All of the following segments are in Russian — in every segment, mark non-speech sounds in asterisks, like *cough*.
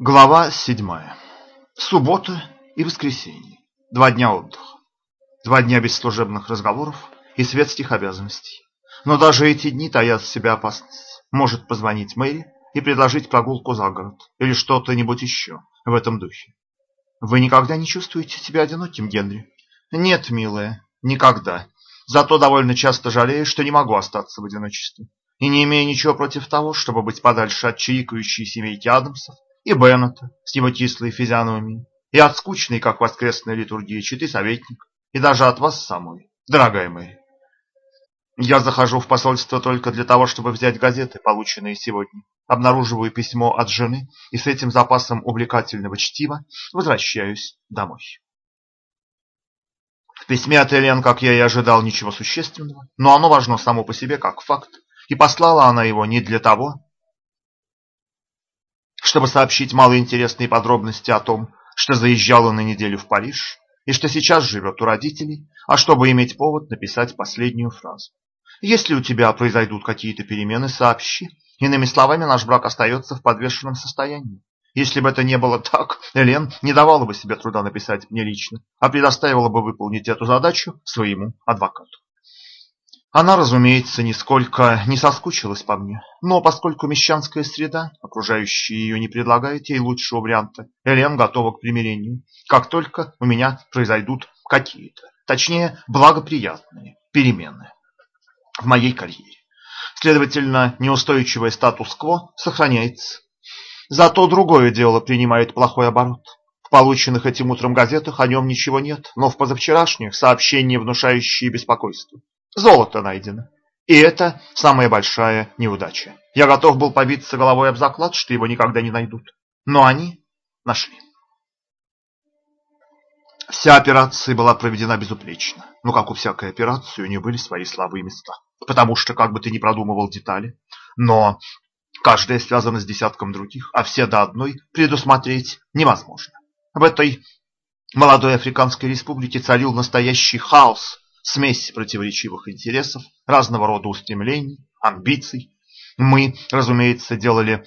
Глава седьмая. Суббота и воскресенье. Два дня отдыха. Два дня без служебных разговоров и светских обязанностей. Но даже эти дни таят в себе опасность. Может позвонить Мэри и предложить прогулку за город или что-то-нибудь еще в этом духе. Вы никогда не чувствуете себя одиноким, Генри? Нет, милая, никогда. Зато довольно часто жалею, что не могу остаться в одиночестве. И не имею ничего против того, чтобы быть подальше от чирикающей семейки Адамсов и Беннета с его кислой физиономией, и от скучной, как воскресная литургия, читы советник, и даже от вас самой, дорогая Мэри. Я захожу в посольство только для того, чтобы взять газеты, полученные сегодня. Обнаруживаю письмо от жены и с этим запасом увлекательного чтива возвращаюсь домой. В письме от Элен, как я и ожидал, ничего существенного, но оно важно само по себе как факт, и послала она его не для того, чтобы сообщить малоинтересные подробности о том, что заезжала на неделю в Париж и что сейчас живет у родителей, а чтобы иметь повод написать последнюю фразу. Если у тебя произойдут какие-то перемены, сообщи. Иными словами, наш брак остается в подвешенном состоянии. Если бы это не было так, Элен не давала бы себе труда написать мне лично, а предоставила бы выполнить эту задачу своему адвокату. Она, разумеется, нисколько не соскучилась по мне, но поскольку мещанская среда, окружающая ее, не предлагает ей лучшего варианта, Элен готова к примирению, как только у меня произойдут какие-то, точнее, благоприятные перемены в моей карьере. Следовательно, неустойчивый статус-кво сохраняется. Зато другое дело принимает плохой оборот. В полученных этим утром газетах о нем ничего нет, но в позавчерашних сообщения, внушающие беспокойство. Золото найдено. И это самая большая неудача. Я готов был побиться головой об заклад, что его никогда не найдут. Но они нашли. Вся операция была проведена безупречно. Но, как у всякой операции, у нее были свои слабые места. Потому что, как бы ты ни продумывал детали, но каждая связана с десятком других, а все до одной предусмотреть невозможно. В этой молодой африканской республике царил настоящий хаос, смесь противоречивых интересов, разного рода устремлений, амбиций. Мы, разумеется, делали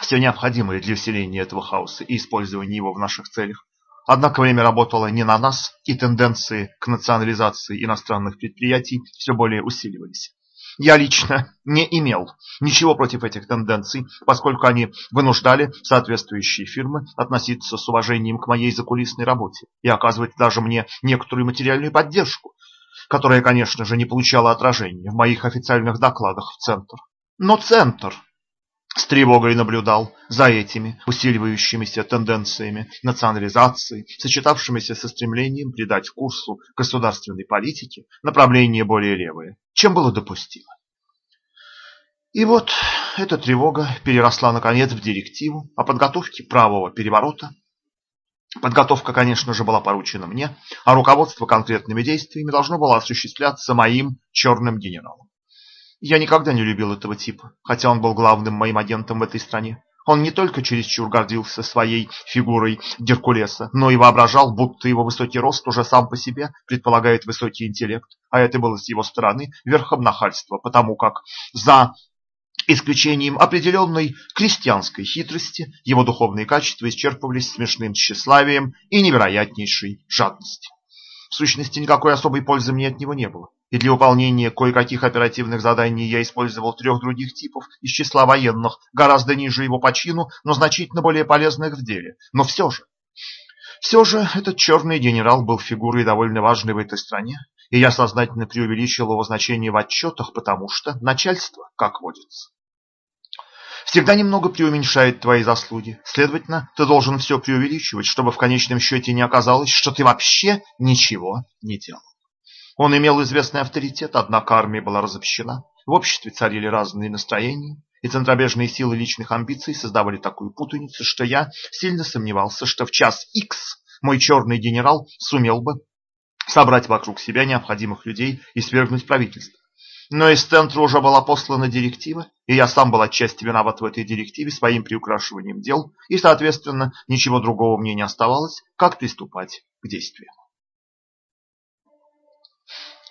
все необходимое для усиления этого хаоса и использования его в наших целях. Однако время работало не на нас, и тенденции к национализации иностранных предприятий все более усиливались. Я лично не имел ничего против этих тенденций, поскольку они вынуждали соответствующие фирмы относиться с уважением к моей закулисной работе и оказывать даже мне некоторую материальную поддержку, которая, конечно же, не получала отражения в моих официальных докладах в Центр. Но Центр с тревогой наблюдал за этими усиливающимися тенденциями национализации, сочетавшимися со стремлением придать курсу государственной политики направление более левое, чем было допустимо. И вот эта тревога переросла наконец в директиву о подготовке правого переворота. Подготовка, конечно же, была поручена мне, а руководство конкретными действиями должно было осуществляться моим черным генералом. Я никогда не любил этого типа, хотя он был главным моим агентом в этой стране. Он не только чересчур гордился своей фигурой Геркулеса, но и воображал, будто его высокий рост уже сам по себе предполагает высокий интеллект, а это было с его стороны верхом нахальства, потому как за исключением определенной крестьянской хитрости его духовные качества исчерпывались смешным тщеславием и невероятнейшей жадностью. В сущности, никакой особой пользы мне от него не было. И для выполнения кое-каких оперативных заданий я использовал трех других типов из числа военных, гораздо ниже его по чину, но значительно более полезных в деле. Но все же, все же этот черный генерал был фигурой довольно важной в этой стране, и я сознательно преувеличил его значение в отчетах, потому что начальство, как водится, всегда немного преуменьшает твои заслуги. Следовательно, ты должен все преувеличивать, чтобы в конечном счете не оказалось, что ты вообще ничего не делал. Он имел известный авторитет, однако армия была разобщена. В обществе царили разные настроения, и центробежные силы личных амбиций создавали такую путаницу, что я сильно сомневался, что в час X мой черный генерал сумел бы собрать вокруг себя необходимых людей и свергнуть правительство. Но из центра уже была послана директива, и я сам был отчасти виноват в этой директиве своим приукрашиванием дел, и, соответственно, ничего другого мне не оставалось, как приступать к действиям.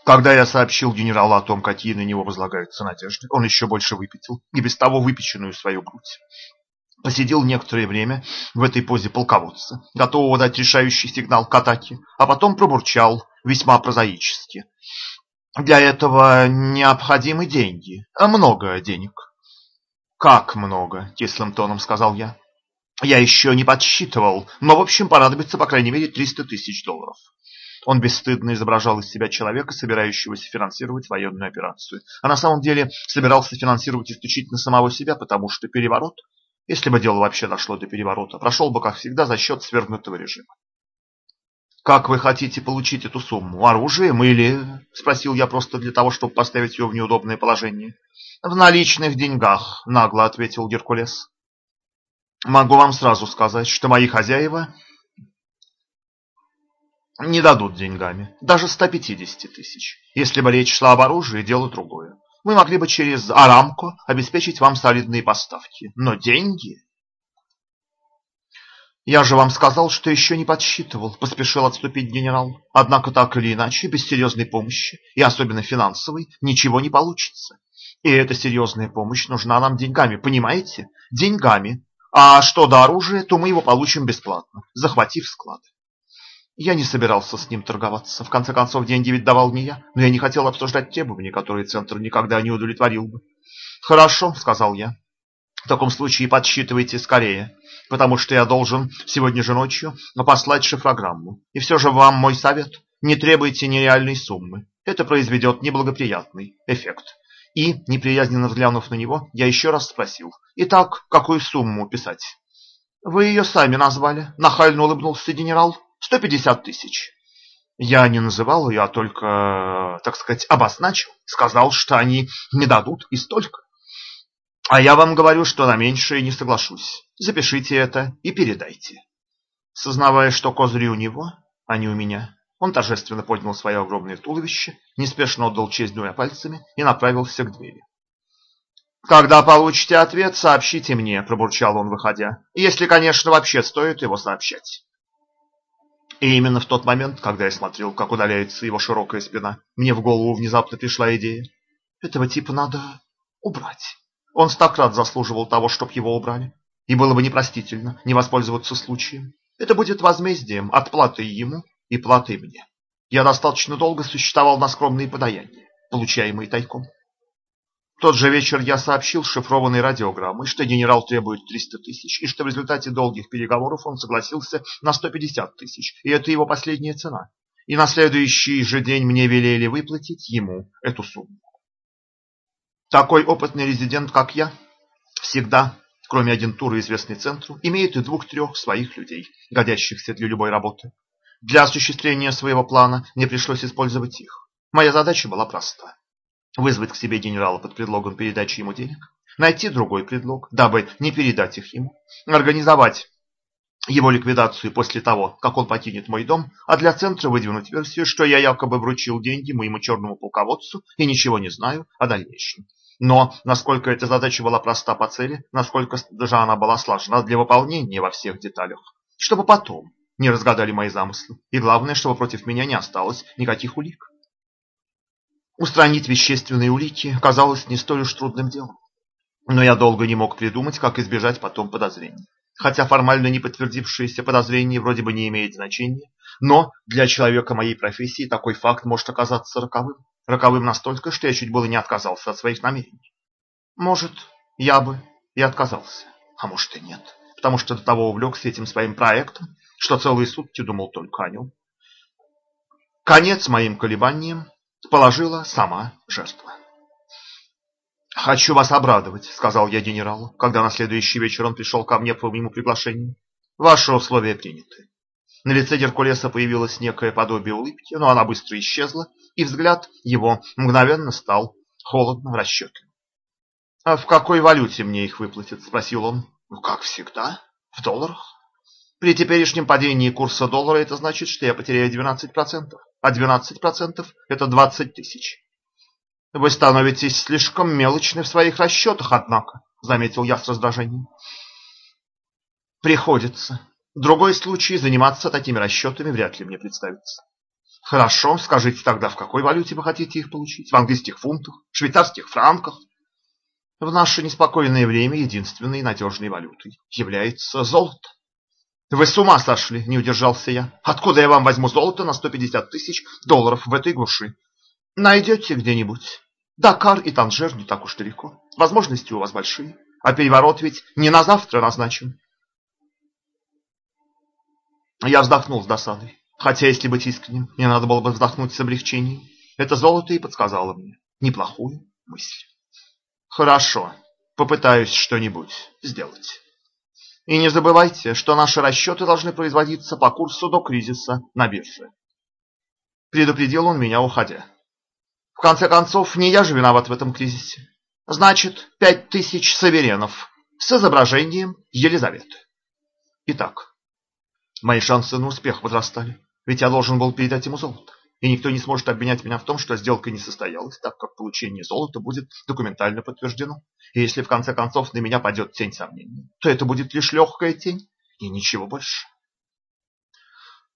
Когда я сообщил генералу о том, какие на него возлагаются надежды, он еще больше выпятил и без того выпеченную свою грудь. Посидел некоторое время в этой позе полководца, готового дать решающий сигнал к атаке, а потом пробурчал весьма прозаически. Для этого необходимы деньги, а много денег. Как много, кислым тоном сказал я. Я еще не подсчитывал, но в общем понадобится по крайней мере 300 тысяч долларов. Он бесстыдно изображал из себя человека, собирающегося финансировать военную операцию. А на самом деле собирался финансировать исключительно самого себя, потому что переворот, если бы дело вообще дошло до переворота, прошел бы, как всегда, за счет свергнутого режима. «Как вы хотите получить эту сумму? Оружием или...» – спросил я просто для того, чтобы поставить ее в неудобное положение. «В наличных деньгах», – нагло ответил Геркулес. «Могу вам сразу сказать, что мои хозяева не дадут деньгами, даже 150 тысяч. Если бы речь шла об оружии, дело другое. Мы могли бы через Арамко обеспечить вам солидные поставки. Но деньги... Я же вам сказал, что еще не подсчитывал, поспешил отступить генерал. Однако так или иначе, без серьезной помощи, и особенно финансовой, ничего не получится. И эта серьезная помощь нужна нам деньгами, понимаете? Деньгами. А что до оружия, то мы его получим бесплатно, захватив склад. Я не собирался с ним торговаться. В конце концов, деньги ведь давал не я, но я не хотел обсуждать требования, которые Центр никогда не удовлетворил бы. «Хорошо», — сказал я. «В таком случае подсчитывайте скорее, потому что я должен сегодня же ночью послать шифрограмму. И все же вам мой совет – не требуйте нереальной суммы. Это произведет неблагоприятный эффект». И, неприязненно взглянув на него, я еще раз спросил. «Итак, какую сумму писать?» «Вы ее сами назвали», – нахально улыбнулся генерал. Сто пятьдесят тысяч. Я не называл ее, а только, так сказать, обозначил. Сказал, что они не дадут и столько. А я вам говорю, что на меньшее не соглашусь. Запишите это и передайте. Сознавая, что козыри у него, а не у меня, он торжественно поднял свое огромное туловище, неспешно отдал честь двумя пальцами и направился к двери. «Когда получите ответ, сообщите мне», – пробурчал он, выходя. «Если, конечно, вообще стоит его сообщать». И именно в тот момент, когда я смотрел, как удаляется его широкая спина, мне в голову внезапно пришла идея. Этого типа надо убрать. Он стократ заслуживал того, чтоб его убрали. И было бы непростительно не воспользоваться случаем. Это будет возмездием, отплатой ему и платой мне. Я достаточно долго существовал на скромные подаяния, получаемые тайком тот же вечер я сообщил шифрованной радиограммой, что генерал требует 300 тысяч, и что в результате долгих переговоров он согласился на 150 тысяч, и это его последняя цена. И на следующий же день мне велели выплатить ему эту сумму. Такой опытный резидент, как я, всегда, кроме агентуры, известной центру, имеет и двух-трех своих людей, годящихся для любой работы. Для осуществления своего плана мне пришлось использовать их. Моя задача была проста вызвать к себе генерала под предлогом передачи ему денег, найти другой предлог, дабы не передать их ему, организовать его ликвидацию после того, как он покинет мой дом, а для центра выдвинуть версию, что я якобы вручил деньги моему черному полководцу и ничего не знаю о дальнейшем. Но насколько эта задача была проста по цели, насколько же она была сложна для выполнения во всех деталях, чтобы потом не разгадали мои замыслы, и главное, чтобы против меня не осталось никаких улик. Устранить вещественные улики казалось не столь уж трудным делом. Но я долго не мог придумать, как избежать потом подозрений. Хотя формально не подтвердившееся подозрение вроде бы не имеет значения, но для человека моей профессии такой факт может оказаться роковым. Роковым настолько, что я чуть было не отказался от своих намерений. Может, я бы и отказался, а может и нет, потому что до того увлекся этим своим проектом, что целые сутки думал только о нем. Конец моим колебаниям положила сама жертва. «Хочу вас обрадовать», — сказал я генералу, когда на следующий вечер он пришел ко мне по моему приглашению. «Ваши условия приняты». На лице Геркулеса появилось некое подобие улыбки, но она быстро исчезла, и взгляд его мгновенно стал холодно расчетливым. «А в какой валюте мне их выплатят?» – спросил он. «Ну, как всегда, в долларах». При теперешнем падении курса доллара это значит, что я потеряю 12%, а 12% это 20 тысяч. Вы становитесь слишком мелочны в своих расчетах, однако, заметил я с раздражением. Приходится. Другой случай заниматься такими расчетами вряд ли мне представится. Хорошо, скажите тогда, в какой валюте вы хотите их получить? В английских фунтах? Швейцарских франках? В наше неспокойное время единственной надежной валютой является золото. Вы с ума сошли, не удержался я. Откуда я вам возьму золото на 150 тысяч долларов в этой глуши? Найдете где-нибудь. Дакар и Танжер не так уж далеко. Возможности у вас большие. А переворот ведь не на завтра назначен. Я вздохнул с досадой. Хотя, если быть искренним, мне надо было бы вздохнуть с облегчением. Это золото и подсказало мне неплохую мысль. Хорошо, попытаюсь что-нибудь сделать. И не забывайте, что наши расчеты должны производиться по курсу до кризиса на бирже. Предупредил он меня, уходя. В конце концов, не я же виноват в этом кризисе. Значит, пять тысяч саверенов с изображением Елизаветы. Итак, мои шансы на успех возрастали, ведь я должен был передать ему золото и никто не сможет обвинять меня в том, что сделка не состоялась, так как получение золота будет документально подтверждено. И если в конце концов на меня падет тень сомнений, то это будет лишь легкая тень и ничего больше.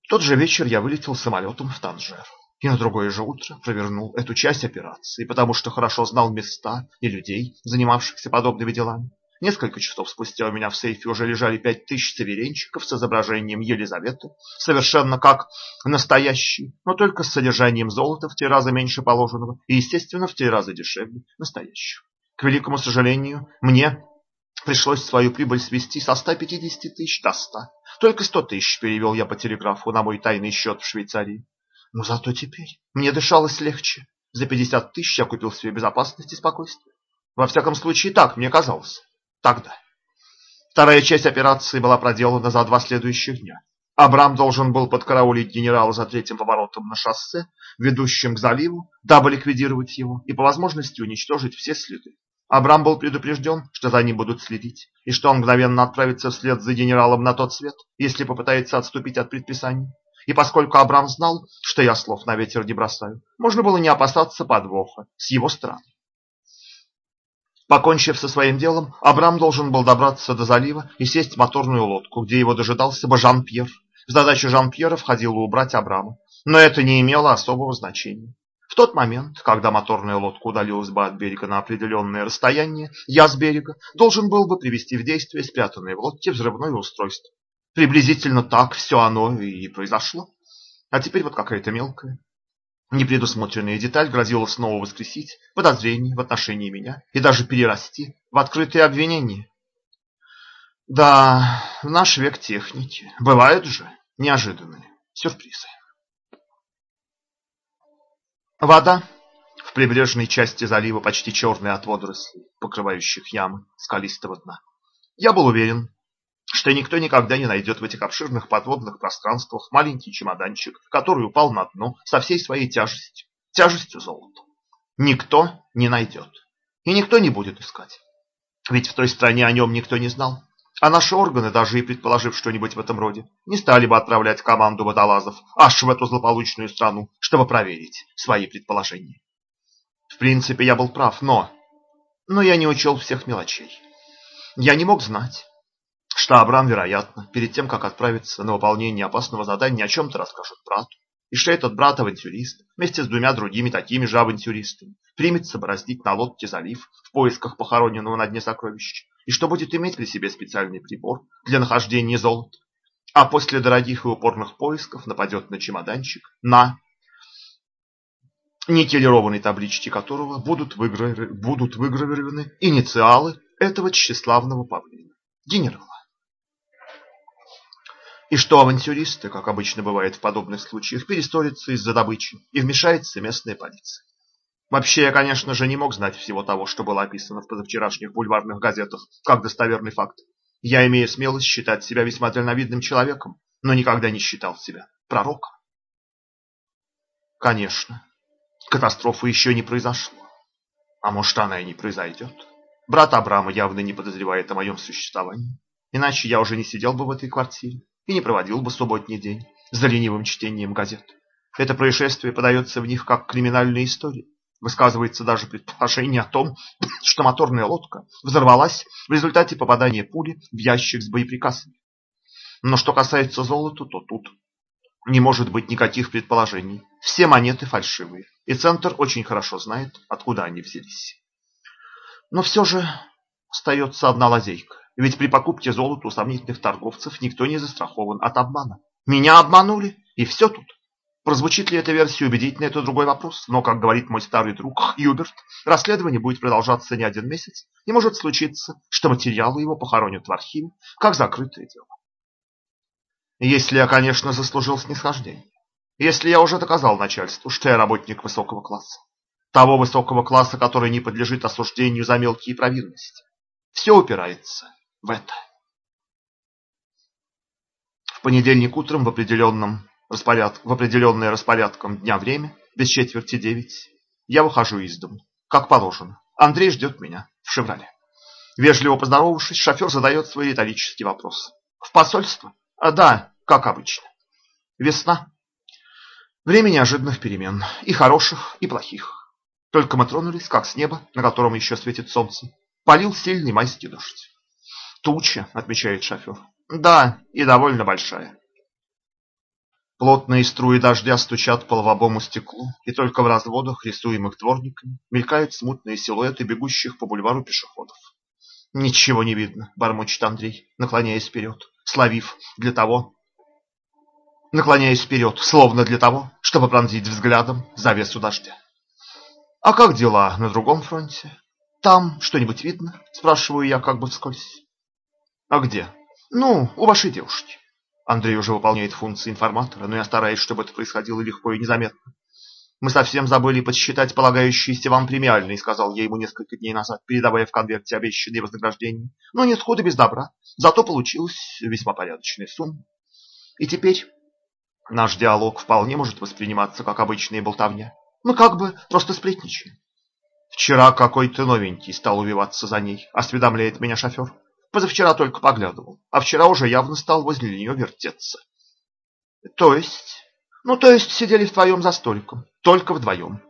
Тот же вечер я вылетел самолетом в Танжер. И на другое же утро провернул эту часть операции, потому что хорошо знал места и людей, занимавшихся подобными делами. Несколько часов спустя у меня в сейфе уже лежали пять тысяч северенчиков с изображением Елизаветы, совершенно как настоящие, но только с содержанием золота в три раза меньше положенного и, естественно, в три раза дешевле настоящего. К великому сожалению, мне пришлось свою прибыль свести со 150 тысяч до 100. Только 100 тысяч перевел я по телеграфу на мой тайный счет в Швейцарии. Но зато теперь мне дышалось легче. За 50 тысяч я купил себе безопасность и спокойствие. Во всяком случае, так мне казалось тогда. Вторая часть операции была проделана за два следующих дня. Абрам должен был подкараулить генерала за третьим поворотом на шоссе, ведущем к заливу, дабы ликвидировать его и по возможности уничтожить все следы. Абрам был предупрежден, что за ним будут следить, и что он мгновенно отправится вслед за генералом на тот свет, если попытается отступить от предписаний. И поскольку Абрам знал, что я слов на ветер не бросаю, можно было не опасаться подвоха с его стороны. Покончив со своим делом, Абрам должен был добраться до залива и сесть в моторную лодку, где его дожидался бы Жан-Пьер. В задачу Жан-Пьера входило убрать Абрама, но это не имело особого значения. В тот момент, когда моторная лодка удалилась бы от берега на определенное расстояние, я с берега должен был бы привести в действие спрятанное в лодке взрывное устройство. Приблизительно так все оно и произошло. А теперь вот какая-то мелкая, Непредусмотренная деталь грозила снова воскресить подозрения в отношении меня и даже перерасти в открытые обвинения. Да, в наш век техники бывают же неожиданные сюрпризы. Вода в прибрежной части залива почти черная от водорослей, покрывающих ямы скалистого дна. Я был уверен, что никто никогда не найдет в этих обширных подводных пространствах маленький чемоданчик, который упал на дно со всей своей тяжестью, тяжестью золота. Никто не найдет. И никто не будет искать. Ведь в той стране о нем никто не знал. А наши органы, даже и предположив что-нибудь в этом роде, не стали бы отправлять команду водолазов аж в эту злополучную страну, чтобы проверить свои предположения. В принципе, я был прав, но... Но я не учел всех мелочей. Я не мог знать, что Абрам, вероятно, перед тем, как отправиться на выполнение опасного задания, о чем-то расскажет брату, и что этот брат-авантюрист, вместе с двумя другими такими же авантюристами, примется бороздить на лодке залив в поисках похороненного на дне сокровища, и что будет иметь при себе специальный прибор для нахождения золота, а после дорогих и упорных поисков нападет на чемоданчик, на никелированной табличке которого будут, выгравированы, будут выгравированы инициалы этого тщеславного павлина, генерала. И что авантюристы, как обычно бывает в подобных случаях, перессорятся из-за добычи, и вмешается местная полиция. Вообще, я, конечно же, не мог знать всего того, что было описано в позавчерашних бульварных газетах, как достоверный факт. Я имею смелость считать себя весьма дальновидным человеком, но никогда не считал себя пророком. Конечно, катастрофа еще не произошла. А может, она и не произойдет. Брат Абрама явно не подозревает о моем существовании. Иначе я уже не сидел бы в этой квартире и не проводил бы субботний день за ленивым чтением газет. Это происшествие подается в них как криминальная история. Высказывается даже предположение о том, *coughs* что моторная лодка взорвалась в результате попадания пули в ящик с боеприпасами. Но что касается золота, то тут не может быть никаких предположений. Все монеты фальшивые, и Центр очень хорошо знает, откуда они взялись. Но все же остается одна лазейка. Ведь при покупке золота у сомнительных торговцев никто не застрахован от обмана. Меня обманули, и все тут. Прозвучит ли эта версия убедительно, это другой вопрос. Но, как говорит мой старый друг Юберт, расследование будет продолжаться не один месяц, и может случиться, что материалы его похоронят в архиве, как закрытое дело. Если я, конечно, заслужил снисхождение. Если я уже доказал начальству, что я работник высокого класса. Того высокого класса, который не подлежит осуждению за мелкие провинности. Все упирается в это. В понедельник утром в определенном распоряд... в определенное распорядком дня время, без четверти девять, я выхожу из дому, как положено. Андрей ждет меня в «Шевроле». Вежливо поздоровавшись, шофер задает свой риторический вопрос. «В посольство?» а, «Да, как обычно. Весна. Время неожиданных перемен, и хороших, и плохих. Только мы тронулись, как с неба, на котором еще светит солнце, полил сильный майский дождь. Туча, отмечает шофер. Да, и довольно большая. Плотные струи дождя стучат по лобовому стеклу, и только в разводах, рисуемых дворниками, мелькают смутные силуэты бегущих по бульвару пешеходов. «Ничего не видно», — бормочет Андрей, наклоняясь вперед, словив для того, наклоняясь вперед, словно для того, чтобы пронзить взглядом завесу дождя. «А как дела на другом фронте? Там что-нибудь видно?» — спрашиваю я как бы вскользь. «А где?» «Ну, у вашей девушки». Андрей уже выполняет функции информатора, но я стараюсь, чтобы это происходило легко и незаметно. «Мы совсем забыли подсчитать полагающиеся вам премиальные», сказал я ему несколько дней назад, передавая в конверте обещанные вознаграждения. «Но нет хода без добра. Зато получилась весьма порядочная сумма. И теперь наш диалог вполне может восприниматься как обычная болтовня. Мы как бы просто сплетничаем». «Вчера какой-то новенький стал увиваться за ней», осведомляет меня шофер. Позавчера только поглядывал, а вчера уже явно стал возле нее вертеться. То есть? Ну, то есть сидели вдвоем за столиком, только вдвоем.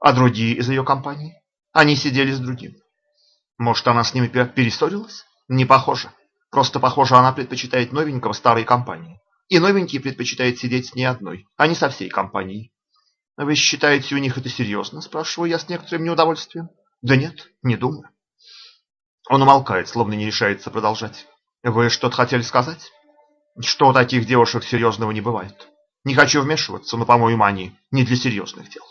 А другие из ее компании? Они сидели с другим. Может, она с ними перессорилась? Не похоже. Просто похоже, она предпочитает новенького старой компании. И новенький предпочитает сидеть с ней одной, а не со всей компанией. Вы считаете, у них это серьезно? Спрашиваю я с некоторым неудовольствием. Да нет, не думаю. Он умолкает, словно не решается продолжать. Вы что-то хотели сказать? Что у таких девушек серьезного не бывает. Не хочу вмешиваться, но, по-моему, они не для серьезных дел.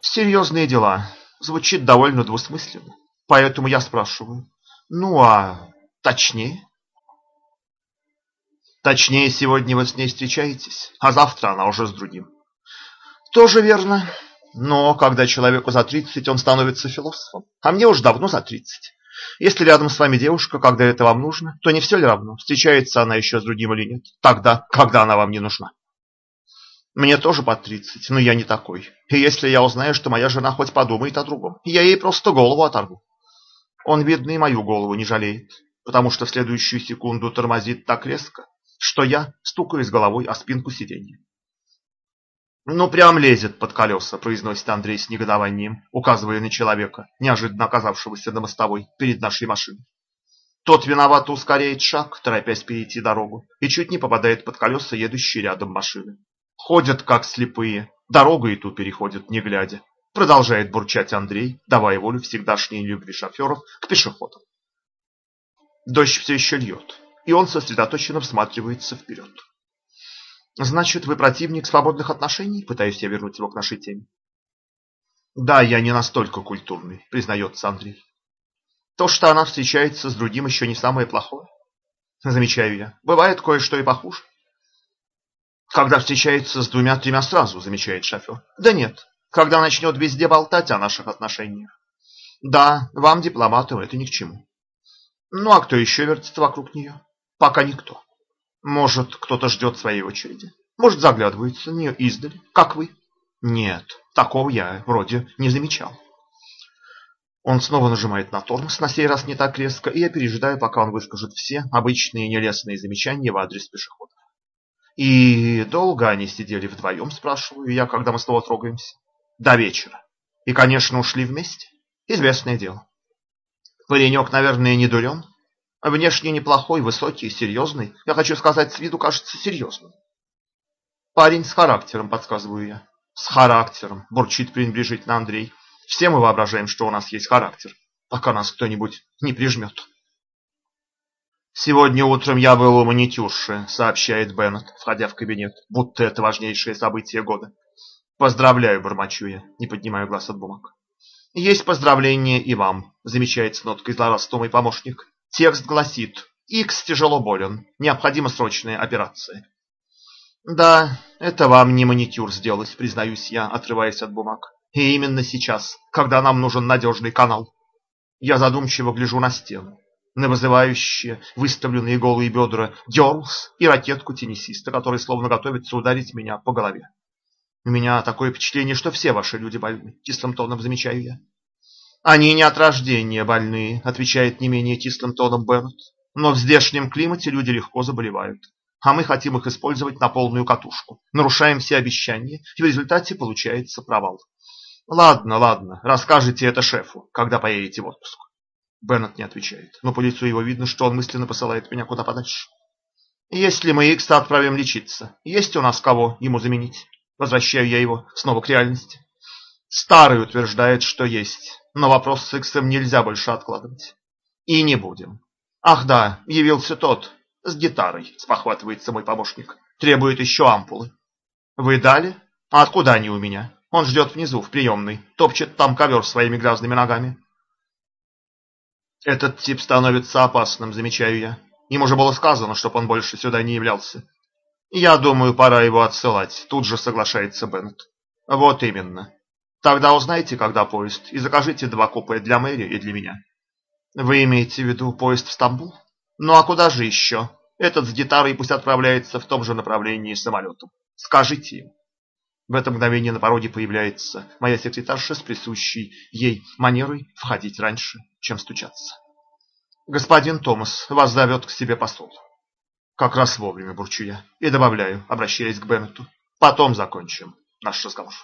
Серьезные дела. Звучит довольно двусмысленно. Поэтому я спрашиваю. Ну, а точнее? Точнее, сегодня вы с ней встречаетесь, а завтра она уже с другим. Тоже верно. Но когда человеку за 30, он становится философом. А мне уже давно за 30. Если рядом с вами девушка, когда это вам нужно, то не все ли равно, встречается она еще с другим или нет, тогда, когда она вам не нужна. Мне тоже под 30, но я не такой. И если я узнаю, что моя жена хоть подумает о другом, я ей просто голову оторву. Он, видно, и мою голову не жалеет, потому что в следующую секунду тормозит так резко, что я стукаюсь головой о спинку сиденья. «Ну, прям лезет под колеса», – произносит Андрей с негодованием, указывая на человека, неожиданно оказавшегося на мостовой перед нашей машиной. Тот виновато ускоряет шаг, торопясь перейти дорогу, и чуть не попадает под колеса едущей рядом машины. Ходят, как слепые, дорогу и ту переходят, не глядя. Продолжает бурчать Андрей, давая волю всегдашней любви шоферов к пешеходам. Дождь все еще льет, и он сосредоточенно всматривается вперед. Значит, вы противник свободных отношений? Пытаюсь я вернуть его к нашей теме. Да, я не настолько культурный, признается Андрей. То, что она встречается с другим, еще не самое плохое. Замечаю я. Бывает кое-что и похуже. Когда встречается с двумя-тремя сразу, замечает шофер. Да нет, когда начнет везде болтать о наших отношениях. Да, вам, дипломатам, это ни к чему. Ну а кто еще вертится вокруг нее? Пока никто. Может, кто-то ждет своей очереди. Может, заглядывается нее издали, как вы. Нет, такого я вроде не замечал. Он снова нажимает на тормоз, на сей раз не так резко, и я пережидаю, пока он выскажет все обычные нелестные замечания в адрес пешеходов. И долго они сидели вдвоем, спрашиваю я, когда мы снова трогаемся. До вечера. И, конечно, ушли вместе. Известное дело. Паренек, наверное, не дурен. Внешне неплохой, высокий, серьезный. Я хочу сказать, с виду кажется серьезным. Парень с характером, подсказываю я. С характером, бурчит пренебрежительно Андрей. Все мы воображаем, что у нас есть характер, пока нас кто-нибудь не прижмет. «Сегодня утром я был у маникюрши», — сообщает Беннет, входя в кабинет, будто это важнейшее событие года. «Поздравляю», — бормочу я, не поднимаю глаз от бумаг. «Есть поздравление и вам», — замечает с ноткой злорадства помощник. Текст гласит «Икс тяжело болен, необходима срочная операция». «Да, это вам не маникюр сделать», — признаюсь я, отрываясь от бумаг. «И именно сейчас, когда нам нужен надежный канал». Я задумчиво гляжу на стену на вызывающие выставленные голые бедра Герлс и ракетку теннисиста, который словно готовится ударить меня по голове. У меня такое впечатление, что все ваши люди больны, кислым тоном замечаю я. Они не от рождения больные, отвечает не менее кислым тоном Беннет. Но в здешнем климате люди легко заболевают. А мы хотим их использовать на полную катушку. Нарушаем все обещания, и в результате получается провал. Ладно, ладно, расскажите это шефу, когда поедете в отпуск. Беннет не отвечает, но по лицу его видно, что он мысленно посылает меня куда подальше. Если мы Икса отправим лечиться, есть у нас кого ему заменить? Возвращаю я его снова к реальности. Старый утверждает, что есть, но вопрос с Иксом нельзя больше откладывать. И не будем. Ах да, явился тот, с гитарой, спохватывается мой помощник. Требует еще ампулы. Вы дали? А откуда они у меня? Он ждет внизу, в приемной, топчет там ковер своими грязными ногами. Этот тип становится опасным, замечаю я. Им уже было сказано, чтобы он больше сюда не являлся. Я думаю, пора его отсылать, тут же соглашается Беннет. Вот именно. Тогда узнайте, когда поезд, и закажите два купе для Мэри и для меня. Вы имеете в виду поезд в Стамбул? Ну а куда же еще? Этот с гитарой пусть отправляется в том же направлении самолетом. Скажите им. В это мгновение на пороге появляется моя секретарша с присущей ей манерой входить раньше, чем стучаться. «Господин Томас, вас зовет к себе посол». Как раз вовремя бурчу я и добавляю, обращаясь к Беннету. Потом закончим наш разговор.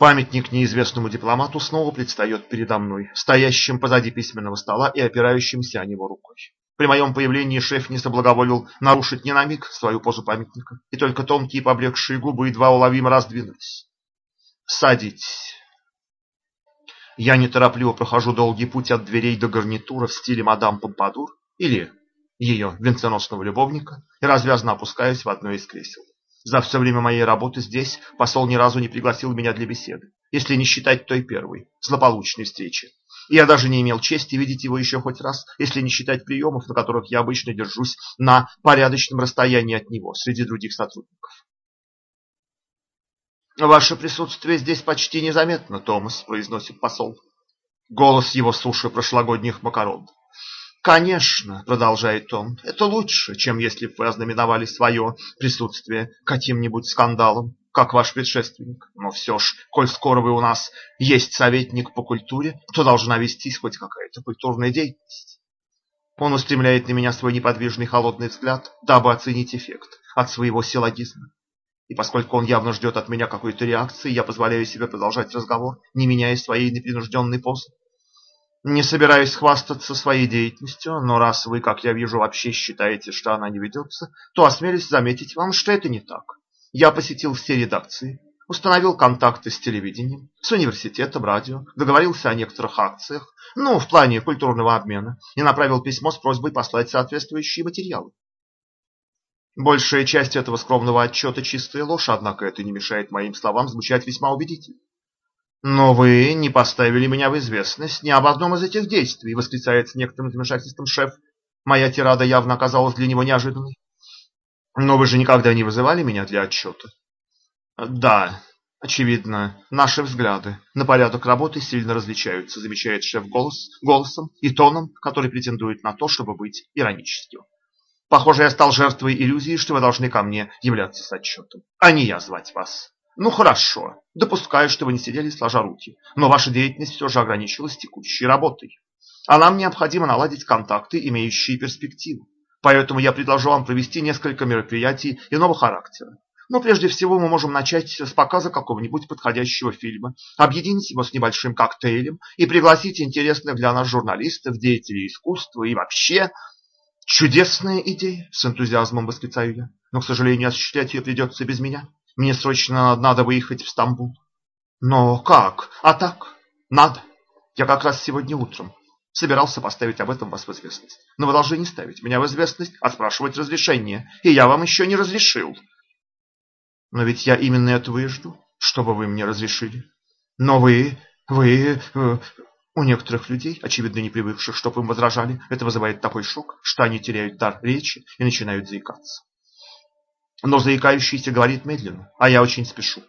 Памятник неизвестному дипломату снова предстает передо мной, стоящим позади письменного стола и опирающимся о него рукой. При моем появлении шеф не соблаговолил нарушить ни на миг свою позу памятника, и только тонкие поблекшие губы едва уловимо раздвинулись. «Садитесь». Я неторопливо прохожу долгий путь от дверей до гарнитура в стиле мадам Помпадур или ее венценосного любовника и развязно опускаюсь в одно из кресел. За все время моей работы здесь посол ни разу не пригласил меня для беседы, если не считать той первой, злополучной встречи, я даже не имел чести видеть его еще хоть раз, если не считать приемов, на которых я обычно держусь на порядочном расстоянии от него, среди других сотрудников. «Ваше присутствие здесь почти незаметно, Томас», — произносит посол. Голос его суши прошлогодних макарон. «Конечно», — продолжает он, — «это лучше, чем если бы вы ознаменовали свое присутствие каким-нибудь скандалом как ваш предшественник. Но все ж, коль скоро вы у нас есть советник по культуре, то должна вестись хоть какая-то культурная деятельность. Он устремляет на меня свой неподвижный холодный взгляд, дабы оценить эффект от своего силлогизма. И поскольку он явно ждет от меня какой-то реакции, я позволяю себе продолжать разговор, не меняя своей непринужденной позы. Не собираюсь хвастаться своей деятельностью, но раз вы, как я вижу, вообще считаете, что она не ведется, то осмелюсь заметить вам, что это не так. Я посетил все редакции, установил контакты с телевидением, с университетом, радио, договорился о некоторых акциях, ну, в плане культурного обмена, и направил письмо с просьбой послать соответствующие материалы. Большая часть этого скромного отчета чистая ложь, однако это не мешает моим словам звучать весьма убедительно. «Но вы не поставили меня в известность ни об одном из этих действий», восклицает с некоторым замешательством шеф. Моя тирада явно оказалась для него неожиданной. Но вы же никогда не вызывали меня для отчета? Да, очевидно, наши взгляды на порядок работы сильно различаются, замечает шеф голос, голосом и тоном, который претендует на то, чтобы быть ироническим. Похоже, я стал жертвой иллюзии, что вы должны ко мне являться с отчетом, а не я звать вас. Ну хорошо, допускаю, что вы не сидели сложа руки, но ваша деятельность все же ограничилась текущей работой. А нам необходимо наладить контакты, имеющие перспективу. Поэтому я предложу вам провести несколько мероприятий иного характера. Но прежде всего мы можем начать с показа какого-нибудь подходящего фильма, объединить его с небольшим коктейлем и пригласить интересных для нас журналистов, деятелей искусства и вообще... Чудесная идея, с энтузиазмом восклицаю я. Но, к сожалению, осуществлять ее придется без меня. Мне срочно надо выехать в Стамбул. Но как? А так? Надо. Я как раз сегодня утром собирался поставить об этом вас в известность. Но вы должны не ставить меня в известность, а спрашивать разрешение. И я вам еще не разрешил. Но ведь я именно этого и жду, чтобы вы мне разрешили. Но вы, вы, э, у некоторых людей, очевидно не привыкших, чтобы им возражали, это вызывает такой шок, что они теряют дар речи и начинают заикаться. Но заикающийся говорит медленно, а я очень спешу.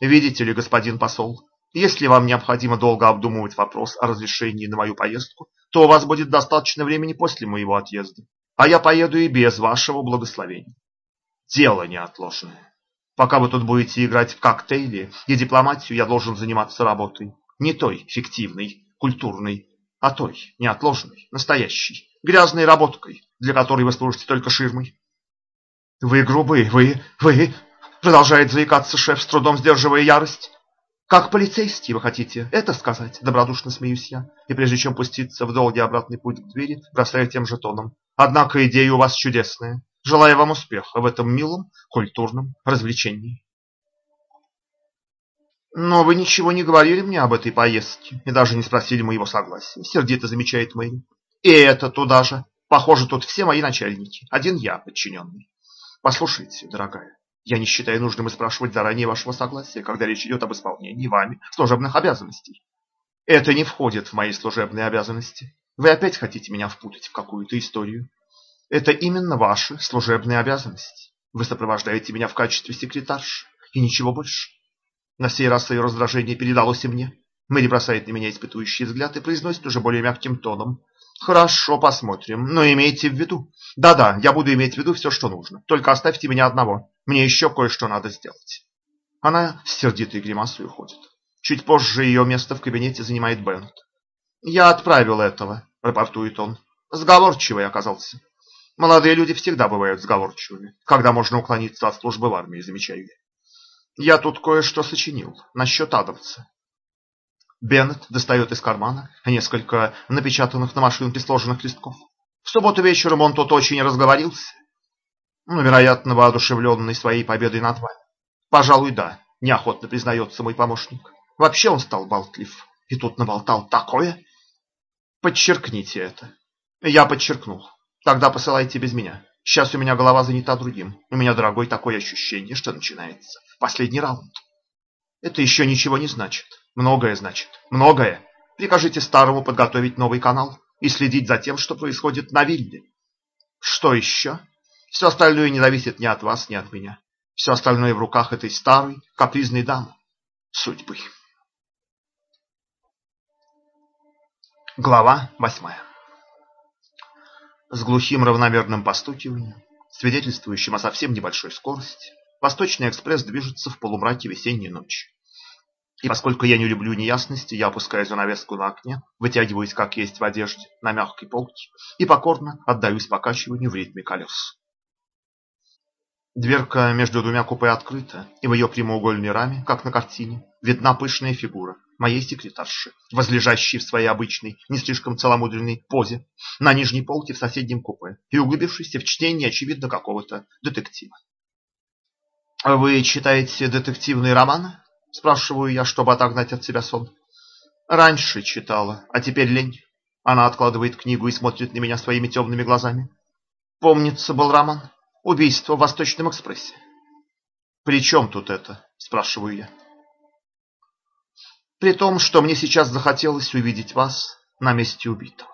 Видите ли, господин посол, если вам необходимо долго обдумывать вопрос о разрешении на мою поездку, то у вас будет достаточно времени после моего отъезда, а я поеду и без вашего благословения. Дело неотложное. Пока вы тут будете играть в коктейли и дипломатию, я должен заниматься работой. Не той фиктивной, культурной, а той, неотложной, настоящей, грязной работкой, для которой вы служите только ширмой. Вы грубы, вы, вы, продолжает заикаться шеф, с трудом сдерживая ярость. Как полицейский вы хотите это сказать? Добродушно смеюсь я. И прежде чем пуститься в долгий обратный путь к двери, бросаю тем же тоном. Однако идея у вас чудесная. Желаю вам успеха в этом милом культурном развлечении. Но вы ничего не говорили мне об этой поездке и даже не спросили моего согласия, сердито замечает Мэри. И это туда же. Похоже, тут все мои начальники. Один я, подчиненный. Послушайте, дорогая, я не считаю нужным и спрашивать заранее вашего согласия, когда речь идет об исполнении вами служебных обязанностей. Это не входит в мои служебные обязанности. Вы опять хотите меня впутать в какую-то историю. Это именно ваши служебные обязанности. Вы сопровождаете меня в качестве секретарши и ничего больше. На сей раз свое раздражение передалось и мне. Мэри бросает на меня испытующий взгляд и произносит уже более мягким тоном. Хорошо, посмотрим. Но имейте в виду. Да-да, я буду иметь в виду все, что нужно. Только оставьте меня одного. Мне еще кое-что надо сделать. Она с сердитой гримасой уходит. Чуть позже ее место в кабинете занимает Беннет. «Я отправил этого», — рапортует он. «Сговорчивый оказался. Молодые люди всегда бывают сговорчивыми, когда можно уклониться от службы в армии, замечаю я. Я тут кое-что сочинил насчет Адамса. Беннет достает из кармана несколько напечатанных на машинке сложенных листков. В субботу вечером он тут очень разговорился. Ну, вероятно, воодушевленный своей победой над вами. Пожалуй, да, неохотно признается мой помощник. Вообще он стал болтлив. И тут наболтал такое. Подчеркните это. Я подчеркнул. Тогда посылайте без меня. Сейчас у меня голова занята другим. У меня, дорогой, такое ощущение, что начинается последний раунд. Это еще ничего не значит. Многое значит. Многое. Прикажите старому подготовить новый канал и следить за тем, что происходит на вилле. Что еще? Все остальное не зависит ни от вас, ни от меня. Все остальное в руках этой старой, капризной дамы. Судьбы. Глава восьмая. С глухим равномерным постукиванием, свидетельствующим о совсем небольшой скорости, Восточный экспресс движется в полумраке весенней ночи. И поскольку я не люблю неясности, я опускаю занавеску на окне, вытягиваюсь как есть в одежде на мягкой полке и покорно отдаюсь покачиванию в ритме колес. Дверка между двумя купе открыта, и в ее прямоугольной раме, как на картине, видна пышная фигура моей секретарши, возлежащей в своей обычной, не слишком целомудренной позе на нижней полке в соседнем купе и углубившейся в чтение, очевидно, какого-то детектива. «Вы читаете детективные романы?» – спрашиваю я, чтобы отогнать от себя сон. «Раньше читала, а теперь лень». Она откладывает книгу и смотрит на меня своими темными глазами. «Помнится, был роман «Убийство в Восточном экспрессе». «При чем тут это?» – спрашиваю я. «При том, что мне сейчас захотелось увидеть вас на месте убитого».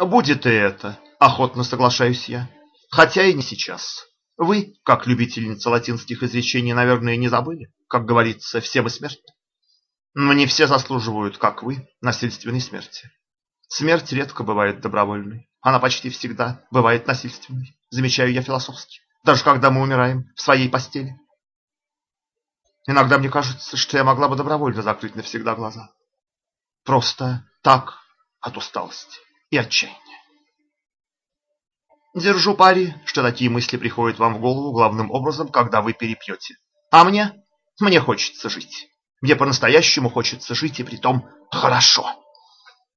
«Будет и это», – охотно соглашаюсь я, – «хотя и не сейчас». Вы, как любительница латинских изречений, наверное, не забыли, как говорится, все мы смертны. Но не все заслуживают, как вы, насильственной смерти. Смерть редко бывает добровольной. Она почти всегда бывает насильственной, замечаю я философски. Даже когда мы умираем в своей постели. Иногда мне кажется, что я могла бы добровольно закрыть навсегда глаза. Просто так, от усталости и отчаяния. Держу пари, что такие мысли приходят вам в голову главным образом, когда вы перепьете. А мне? Мне хочется жить. Мне по-настоящему хочется жить, и притом хорошо.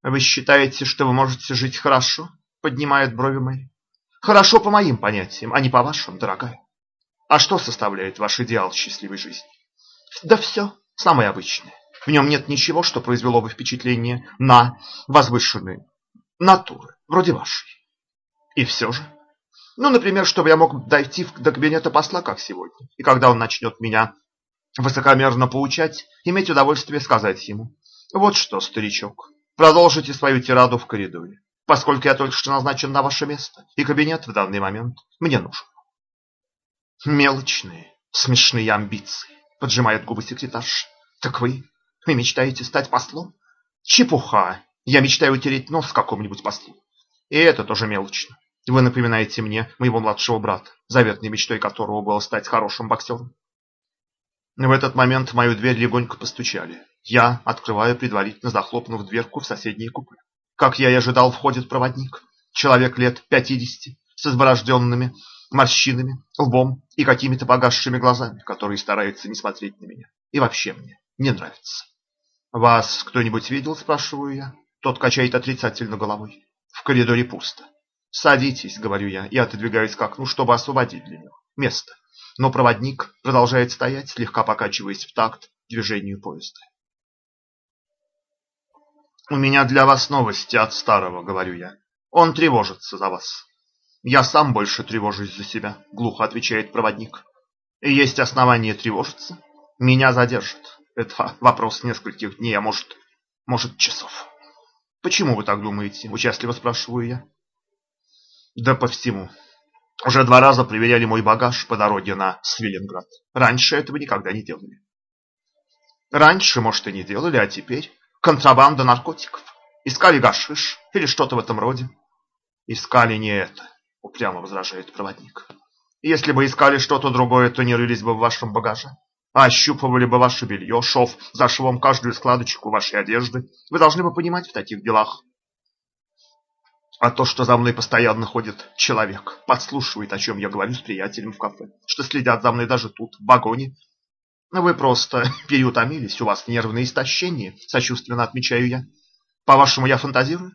Вы считаете, что вы можете жить хорошо? Поднимает брови Мэри. Хорошо по моим понятиям, а не по вашим, дорогая. А что составляет ваш идеал счастливой жизни? Да все, самое обычное. В нем нет ничего, что произвело бы впечатление на возвышенные натуры, вроде вашей. И все же. Ну, например, чтобы я мог дойти до кабинета посла, как сегодня. И когда он начнет меня высокомерно поучать, иметь удовольствие сказать ему. Вот что, старичок, продолжите свою тираду в коридоре, поскольку я только что назначен на ваше место, и кабинет в данный момент мне нужен. Мелочные, смешные амбиции, поджимает губы секретарша. Так вы, вы мечтаете стать послом? Чепуха. Я мечтаю утереть нос какому-нибудь послу. И это тоже мелочно. Вы напоминаете мне моего младшего брата, заветной мечтой которого было стать хорошим боксером. В этот момент в мою дверь легонько постучали. Я открываю, предварительно захлопнув дверку в соседнее купе. Как я и ожидал, входит проводник. Человек лет пятидесяти, с изборожденными морщинами, лбом и какими-то погасшими глазами, которые стараются не смотреть на меня. И вообще мне не нравится. «Вас кто-нибудь видел?» – спрашиваю я. Тот качает отрицательно головой. В коридоре пусто. «Садитесь», — говорю я, и отодвигаюсь к окну, чтобы освободить для него место. Но проводник продолжает стоять, слегка покачиваясь в такт движению поезда. «У меня для вас новости от старого», — говорю я. «Он тревожится за вас». «Я сам больше тревожусь за себя», — глухо отвечает проводник. «И есть основания тревожиться. Меня задержат. Это вопрос нескольких дней, а может, может часов». «Почему вы так думаете?» – участливо спрашиваю я. Да по всему. Уже два раза проверяли мой багаж по дороге на Свиленград. Раньше этого никогда не делали. Раньше, может, и не делали, а теперь контрабанда наркотиков. Искали гашиш или что-то в этом роде. Искали не это, упрямо возражает проводник. Если бы искали что-то другое, то не рылись бы в вашем багаже, а ощупывали бы ваше белье, шов за швом каждую складочку вашей одежды. Вы должны бы понимать в таких делах а то, что за мной постоянно ходит человек, подслушивает, о чем я говорю с приятелем в кафе, что следят за мной даже тут, в вагоне. Вы просто *laughs* переутомились, у вас нервное истощение, сочувственно отмечаю я. По-вашему, я фантазирую?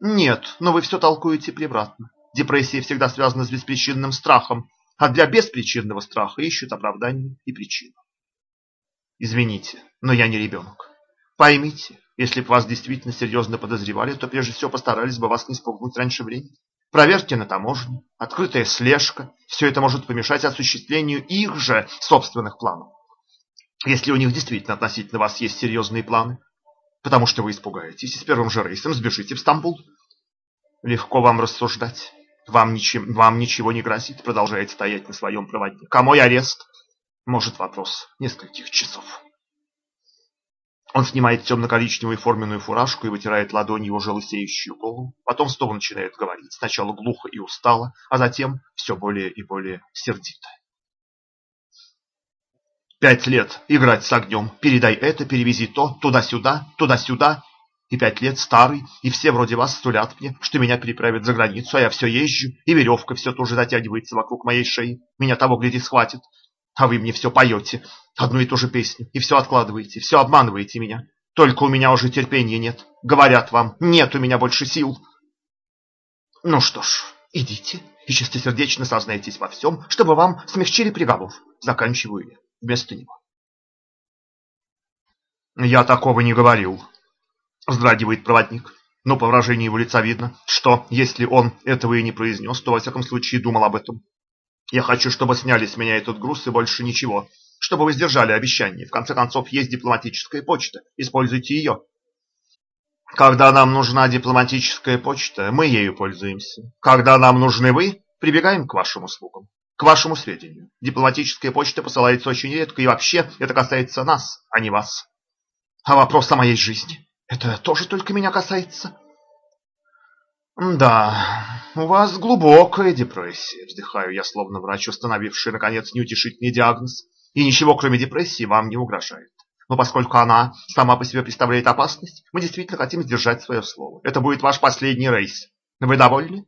Нет, но вы все толкуете превратно. Депрессия всегда связана с беспричинным страхом, а для беспричинного страха ищут оправдание и причину. Извините, но я не ребенок. Поймите, если бы вас действительно серьезно подозревали, то прежде всего постарались бы вас не спугнуть раньше времени. Проверьте на таможне, открытая слежка. Все это может помешать осуществлению их же собственных планов. Если у них действительно относительно вас есть серьезные планы. Потому что вы испугаетесь и с первым же рейсом сбежите в Стамбул. Легко вам рассуждать. Вам, ничем, вам ничего не грозит, продолжает стоять на своем проводнике. А мой арест? Может, вопрос нескольких часов. Он снимает темно-коричневую форменную фуражку и вытирает ладонью его желтеющую голову. Потом снова начинает говорить. Сначала глухо и устало, а затем все более и более сердито. Пять лет играть с огнем. Передай это, перевези то, туда-сюда, туда-сюда. И пять лет старый, и все вроде вас стулят мне, что меня переправят за границу, а я все езжу, и веревка все тоже затягивается вокруг моей шеи. Меня того, гляди, схватит. А вы мне все поете, одну и ту же песню, и все откладываете, все обманываете меня. Только у меня уже терпения нет. Говорят вам, нет у меня больше сил. Ну что ж, идите и чистосердечно сознайтесь во всем, чтобы вам смягчили приговор. Заканчиваю я вместо него. Я такого не говорил, вздрагивает проводник. Но по выражению его лица видно, что если он этого и не произнес, то во всяком случае думал об этом. Я хочу, чтобы сняли с меня этот груз и больше ничего. Чтобы вы сдержали обещание. В конце концов, есть дипломатическая почта. Используйте ее. Когда нам нужна дипломатическая почта, мы ею пользуемся. Когда нам нужны вы, прибегаем к вашим услугам. К вашему сведению, дипломатическая почта посылается очень редко, и вообще это касается нас, а не вас. А вопрос о моей жизни, это тоже только меня касается? Да, у вас глубокая депрессия, вздыхаю я, словно врач, установивший, наконец, неутешительный диагноз. И ничего, кроме депрессии, вам не угрожает. Но поскольку она сама по себе представляет опасность, мы действительно хотим сдержать свое слово. Это будет ваш последний рейс. Вы довольны?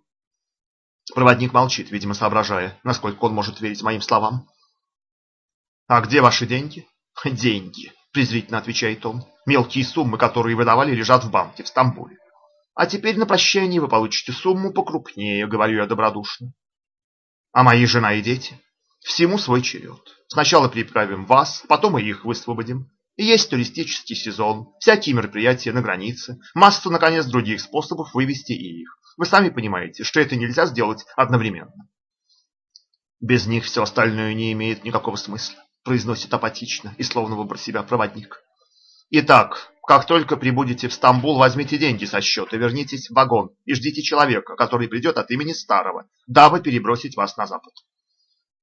Проводник молчит, видимо, соображая, насколько он может верить моим словам. «А где ваши деньги?» «Деньги», – презрительно отвечает он. «Мелкие суммы, которые вы давали, лежат в банке в Стамбуле. А теперь на прощание вы получите сумму покрупнее, говорю я добродушно. А мои жена и дети? Всему свой черед. Сначала приправим вас, потом и их высвободим. Есть туристический сезон, всякие мероприятия на границе, масса, наконец, других способов вывести и их. Вы сами понимаете, что это нельзя сделать одновременно. Без них все остальное не имеет никакого смысла, произносит апатично и словно выбор себя проводник. Итак, как только прибудете в Стамбул, возьмите деньги со счета, вернитесь в вагон и ждите человека, который придет от имени старого, дабы перебросить вас на запад.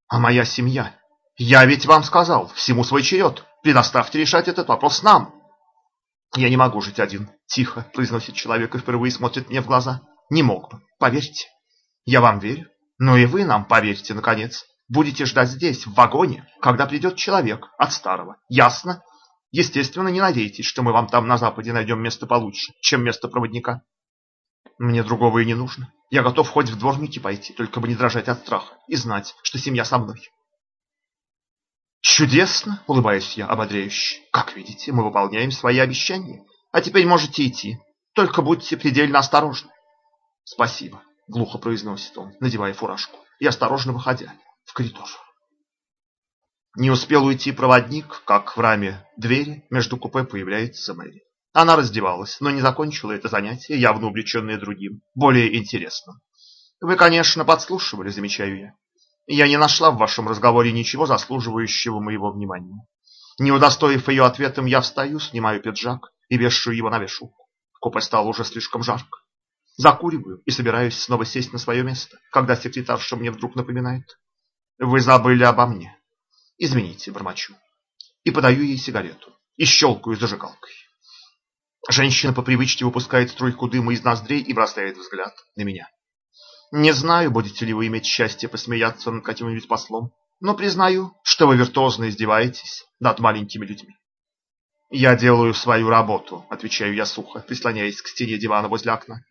А моя семья? Я ведь вам сказал, всему свой черед. Предоставьте решать этот вопрос нам. Я не могу жить один, тихо произносит человек и впервые смотрит мне в глаза. Не мог бы, поверьте. Я вам верю, но и вы нам поверьте, наконец. Будете ждать здесь, в вагоне, когда придет человек от старого. Ясно? Естественно, не надейтесь, что мы вам там на западе найдем место получше, чем место проводника. Мне другого и не нужно. Я готов хоть в дворники пойти, только бы не дрожать от страха и знать, что семья со мной. Чудесно, улыбаюсь я ободряюще. Как видите, мы выполняем свои обещания. А теперь можете идти. Только будьте предельно осторожны. Спасибо, глухо произносит он, надевая фуражку и осторожно выходя в коридор. Не успел уйти проводник, как в раме двери между купе появляется Мэри. Она раздевалась, но не закончила это занятие, явно увлеченное другим, более интересным. Вы, конечно, подслушивали, замечаю я. Я не нашла в вашем разговоре ничего заслуживающего моего внимания. Не удостоив ее ответом, я встаю, снимаю пиджак и вешаю его на вешалку. В купе стало уже слишком жарко. Закуриваю и собираюсь снова сесть на свое место, когда секретарша мне вдруг напоминает. Вы забыли обо мне. Извините, бормочу. И подаю ей сигарету. И щелкаю зажигалкой. Женщина по привычке выпускает струйку дыма из ноздрей и бросает взгляд на меня. Не знаю, будете ли вы иметь счастье посмеяться над каким-нибудь послом, но признаю, что вы виртуозно издеваетесь над маленькими людьми. «Я делаю свою работу», — отвечаю я сухо, прислоняясь к стене дивана возле окна.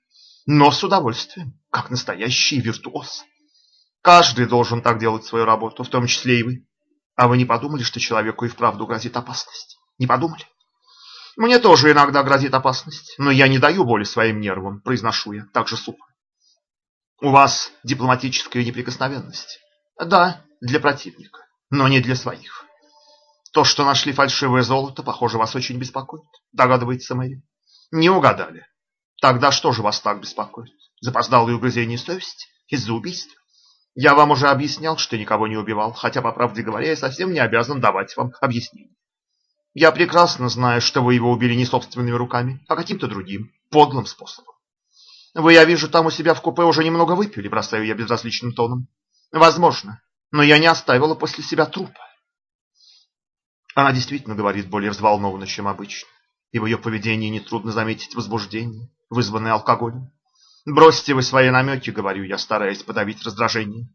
«Но с удовольствием, как настоящий виртуоз. Каждый должен так делать свою работу, в том числе и вы. А вы не подумали, что человеку и вправду грозит опасность? Не подумали?» «Мне тоже иногда грозит опасность, но я не даю боли своим нервам», — произношу я так же сухо. У вас дипломатическая неприкосновенность. Да, для противника, но не для своих. То, что нашли фальшивое золото, похоже, вас очень беспокоит, догадывается Мэри. Не угадали. Тогда что же вас так беспокоит? Запоздалые угрызения совести? Из-за убийства? Я вам уже объяснял, что никого не убивал, хотя, по правде говоря, я совсем не обязан давать вам объяснение. Я прекрасно знаю, что вы его убили не собственными руками, а каким-то другим, подлым способом. Вы, я вижу, там у себя в купе уже немного выпили, бросаю я безразличным тоном. Возможно, но я не оставила после себя трупа. Она действительно говорит более взволнованно, чем обычно, и в ее поведении нетрудно заметить возбуждение, вызванное алкоголем. «Бросьте вы свои намеки», — говорю я, стараясь подавить раздражение.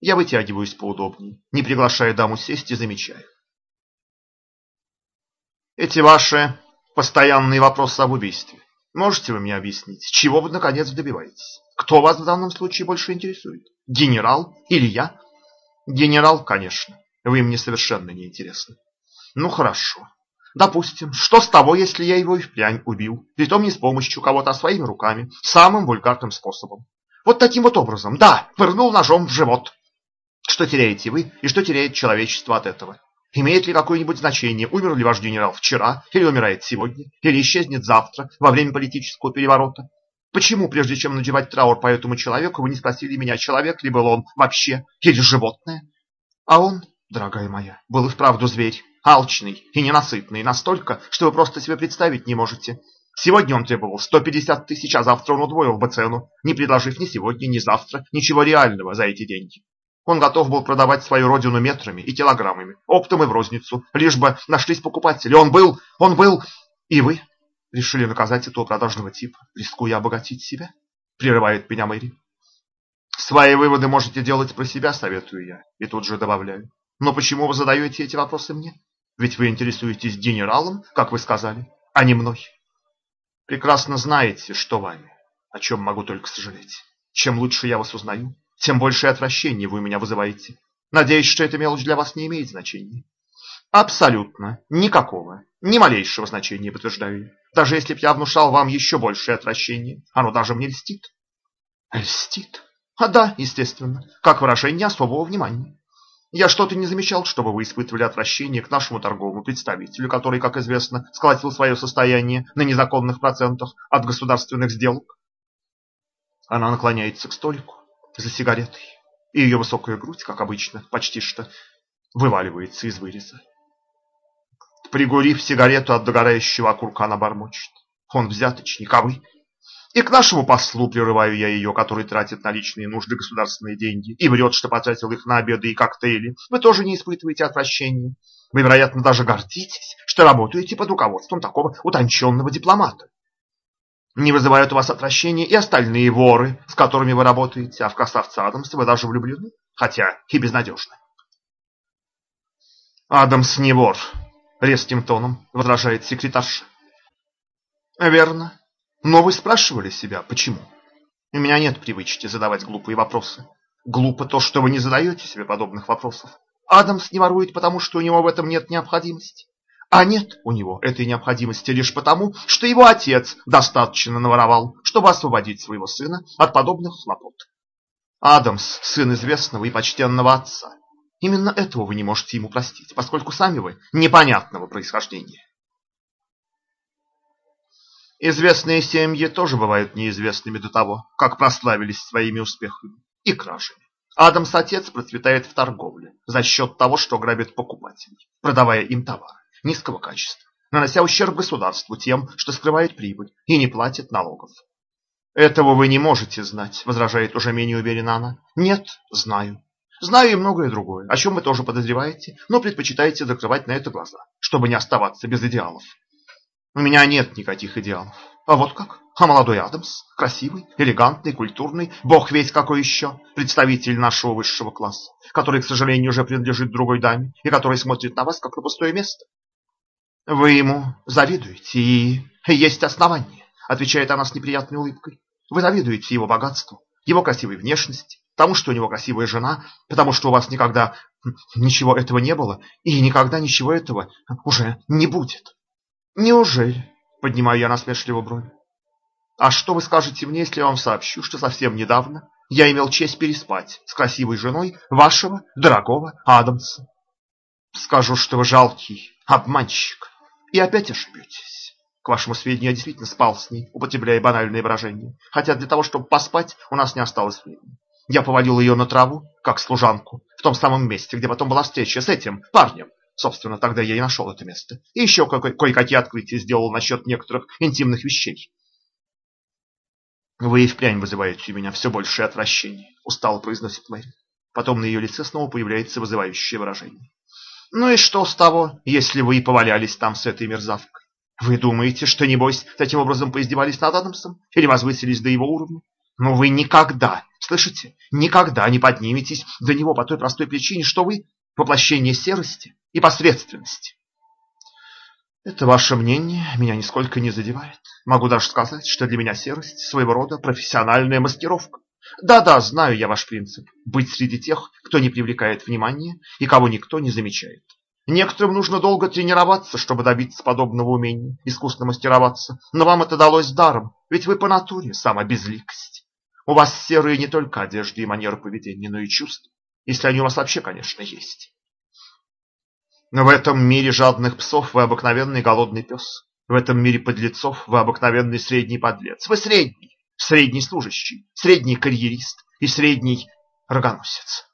Я вытягиваюсь поудобнее, не приглашая даму сесть и замечаю. Эти ваши постоянные вопросы об убийстве. Можете вы мне объяснить, чего вы наконец добиваетесь? Кто вас в данном случае больше интересует? Генерал или я? Генерал, конечно. Вы мне совершенно не интересны. Ну хорошо. Допустим, что с того, если я его и впрямь убил, притом не с помощью кого-то, а своими руками, самым вульгарным способом. Вот таким вот образом, да, пырнул ножом в живот. Что теряете вы и что теряет человечество от этого? Имеет ли какое-нибудь значение, умер ли ваш генерал вчера, или умирает сегодня, или исчезнет завтра, во время политического переворота? Почему, прежде чем надевать траур по этому человеку, вы не спросили меня, человек ли был он вообще, или животное? А он, дорогая моя, был и вправду зверь, алчный и ненасытный, настолько, что вы просто себе представить не можете. Сегодня он требовал 150 тысяч, а завтра он удвоил бы цену, не предложив ни сегодня, ни завтра ничего реального за эти деньги. Он готов был продавать свою родину метрами и килограммами, оптом и в розницу, лишь бы нашлись покупатели. Он был, он был... И вы решили наказать этого продажного типа, рискуя обогатить себя? Прерывает меня Мэри. Свои выводы можете делать про себя, советую я, и тут же добавляю. Но почему вы задаете эти вопросы мне? Ведь вы интересуетесь генералом, как вы сказали, а не мной. Прекрасно знаете, что вами, о чем могу только сожалеть. Чем лучше я вас узнаю, тем большее отвращение вы меня вызываете. Надеюсь, что эта мелочь для вас не имеет значения. Абсолютно никакого, ни малейшего значения, подтверждаю. Даже если б я внушал вам еще большее отвращение, оно даже мне льстит. Льстит? А да, естественно, как выражение особого внимания. Я что-то не замечал, чтобы вы испытывали отвращение к нашему торговому представителю, который, как известно, сколотил свое состояние на незаконных процентах от государственных сделок. Она наклоняется к столику за сигаретой, и ее высокая грудь, как обычно, почти что вываливается из выреза. Пригурив сигарету от догорающего окурка, она бормочет. Он взяточник, а вы? И к нашему послу прерываю я ее, который тратит на личные нужды государственные деньги и врет, что потратил их на обеды и коктейли. Вы тоже не испытываете отвращения. Вы, вероятно, даже гордитесь, что работаете под руководством такого утонченного дипломата. Не вызывают у вас отвращения и остальные воры, с которыми вы работаете, а в красавца Адамса вы даже влюблены, хотя и безнадежны. Адамс не вор, резким тоном возражает секретарша. Верно. Но вы спрашивали себя, почему? У меня нет привычки задавать глупые вопросы. Глупо то, что вы не задаете себе подобных вопросов. Адамс не ворует, потому что у него в этом нет необходимости. А нет у него этой необходимости лишь потому, что его отец достаточно наворовал, чтобы освободить своего сына от подобных хлопот. Адамс – сын известного и почтенного отца. Именно этого вы не можете ему простить, поскольку сами вы непонятного происхождения. Известные семьи тоже бывают неизвестными до того, как прославились своими успехами и кражами. Адамс отец процветает в торговле за счет того, что грабит покупателей, продавая им товары низкого качества, нанося ущерб государству тем, что скрывает прибыль и не платит налогов. «Этого вы не можете знать», – возражает уже менее уверенно она. «Нет, знаю. Знаю и многое другое, о чем вы тоже подозреваете, но предпочитаете закрывать на это глаза, чтобы не оставаться без идеалов. У меня нет никаких идеалов. А вот как? А молодой Адамс, красивый, элегантный, культурный, бог весь какой еще, представитель нашего высшего класса, который, к сожалению, уже принадлежит другой даме и который смотрит на вас, как на пустое место. Вы ему завидуете, и есть основания, отвечает она с неприятной улыбкой. Вы завидуете его богатству, его красивой внешности, тому, что у него красивая жена, потому что у вас никогда ничего этого не было, и никогда ничего этого уже не будет. Неужели? Поднимаю я насмешливо брови. А что вы скажете мне, если я вам сообщу, что совсем недавно я имел честь переспать с красивой женой вашего дорогого Адамса? Скажу, что вы жалкий обманщик, и опять ошибетесь. К вашему сведению, я действительно спал с ней, употребляя банальные выражения, хотя для того, чтобы поспать, у нас не осталось времени. Я повалил ее на траву, как служанку, в том самом месте, где потом была встреча с этим парнем, Собственно, тогда я и нашел это место. И еще кое-какие открытия сделал насчет некоторых интимных вещей. «Вы и впрямь вызываете у меня все большее отвращение», – устало произносит Мэри. Потом на ее лице снова появляется вызывающее выражение. «Ну и что с того, если вы и повалялись там с этой мерзавкой? Вы думаете, что, небось, таким образом поиздевались над Адамсом? Или возвысились до его уровня? Но вы никогда, слышите, никогда не подниметесь до него по той простой причине, что вы воплощение серости и посредственности. Это ваше мнение меня нисколько не задевает. Могу даже сказать, что для меня серость своего рода профессиональная маскировка. Да-да, знаю я ваш принцип. Быть среди тех, кто не привлекает внимания и кого никто не замечает. Некоторым нужно долго тренироваться, чтобы добиться подобного умения, искусно мастероваться. Но вам это далось даром, ведь вы по натуре сама безликость. У вас серые не только одежды и манеры поведения, но и чувства, если они у вас вообще, конечно, есть. Но в этом мире жадных псов вы обыкновенный голодный пес. В этом мире подлецов вы обыкновенный средний подлец. Вы средний, средний служащий, средний карьерист и средний рогоносец.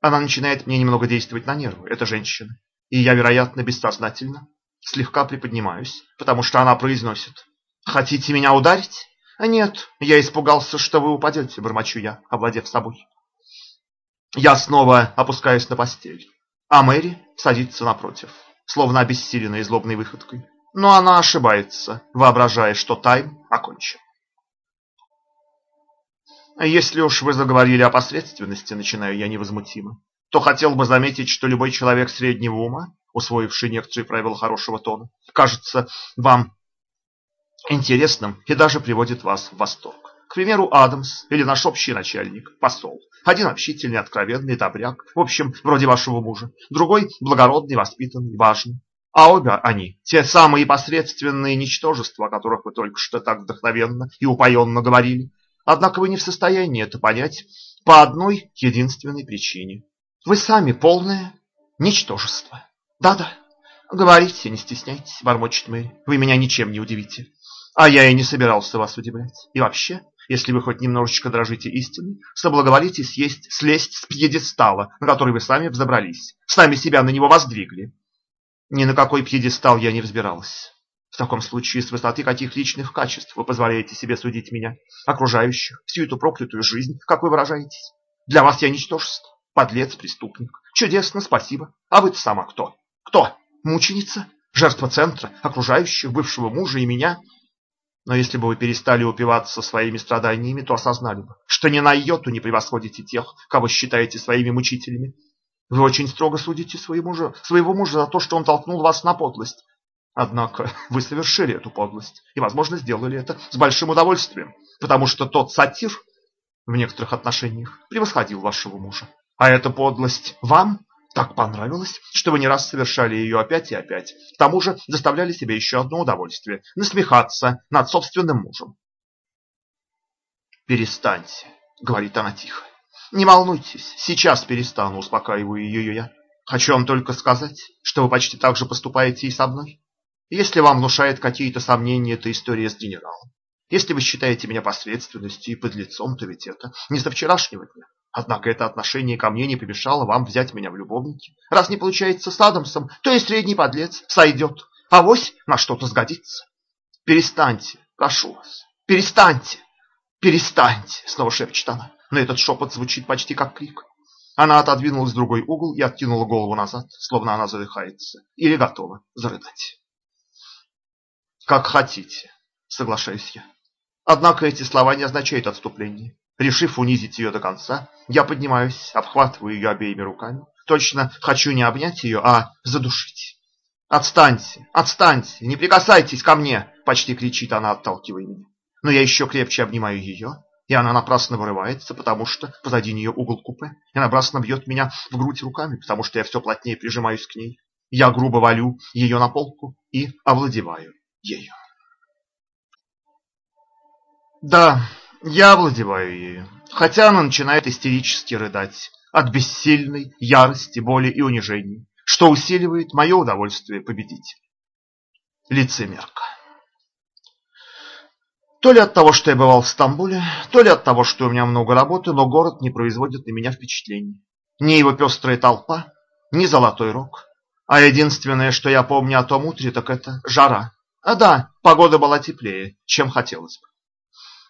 Она начинает мне немного действовать на нервы, эта женщина. И я, вероятно, бессознательно слегка приподнимаюсь, потому что она произносит. «Хотите меня ударить?» «А «Нет, я испугался, что вы упадете», — бормочу я, овладев собой. Я снова опускаюсь на постель. А Мэри садится напротив, словно обессиленная злобной выходкой. Но она ошибается, воображая, что тайм окончен. Если уж вы заговорили о посредственности, начинаю я невозмутимо, то хотел бы заметить, что любой человек среднего ума, усвоивший некоторые правила хорошего тона, кажется вам интересным и даже приводит вас в восторг. К примеру, Адамс или наш общий начальник, посол. Один общительный, откровенный, добряк, в общем, вроде вашего мужа. Другой благородный, воспитанный, важный. А обе они, те самые посредственные ничтожества, о которых вы только что так вдохновенно и упоенно говорили. Однако вы не в состоянии это понять по одной единственной причине. Вы сами полное ничтожество. Да-да, говорите, не стесняйтесь, бормочет Мэри. Вы меня ничем не удивите. А я и не собирался вас удивлять. И вообще, если вы хоть немножечко дрожите истиной, соблаговолите съесть, слезть с пьедестала, на который вы сами взобрались, сами себя на него воздвигли. Ни на какой пьедестал я не взбиралась. В таком случае, с высоты каких личных качеств вы позволяете себе судить меня, окружающих, всю эту проклятую жизнь, как вы выражаетесь? Для вас я ничтожество, подлец, преступник. Чудесно, спасибо. А вы-то сама кто? Кто? Мученица? Жертва центра, окружающих, бывшего мужа и меня? Но если бы вы перестали упиваться своими страданиями, то осознали бы, что ни на йоту не превосходите тех, кого считаете своими мучителями. Вы очень строго судите своего мужа, своего мужа за то, что он толкнул вас на подлость. Однако вы совершили эту подлость и, возможно, сделали это с большим удовольствием, потому что тот сатир в некоторых отношениях превосходил вашего мужа. А эта подлость вам так понравилось, что вы не раз совершали ее опять и опять. К тому же доставляли себе еще одно удовольствие – насмехаться над собственным мужем. «Перестаньте», – говорит она тихо. «Не волнуйтесь, сейчас перестану», – успокаиваю ее я. «Хочу вам только сказать, что вы почти так же поступаете и со мной. Если вам внушает какие-то сомнения эта история с генералом, если вы считаете меня посредственностью и подлецом, то ведь это не со вчерашнего дня. Однако это отношение ко мне не помешало вам взять меня в любовники. Раз не получается с Адамсом, то и средний подлец сойдет. А вось на что-то сгодится. Перестаньте, прошу вас, перестаньте, перестаньте, снова шепчет она. Но этот шепот звучит почти как крик. Она отодвинулась в другой угол и откинула голову назад, словно она задыхается или готова зарыдать. Как хотите, соглашаюсь я. Однако эти слова не означают отступление. Решив унизить ее до конца, я поднимаюсь, обхватываю ее обеими руками. Точно хочу не обнять ее, а задушить. «Отстаньте! Отстаньте! Не прикасайтесь ко мне!» – почти кричит она, отталкивая меня. Но я еще крепче обнимаю ее, и она напрасно вырывается, потому что позади нее угол купе, и напрасно бьет меня в грудь руками, потому что я все плотнее прижимаюсь к ней. Я грубо валю ее на полку и овладеваю ею. Да, я овладеваю ею, хотя она начинает истерически рыдать от бессильной ярости, боли и унижений, что усиливает мое удовольствие победить. Лицемерка. То ли от того, что я бывал в Стамбуле, то ли от того, что у меня много работы, но город не производит на меня впечатления. Ни его пестрая толпа, ни золотой рог. А единственное, что я помню о том утре, так это жара. А да, погода была теплее, чем хотелось бы.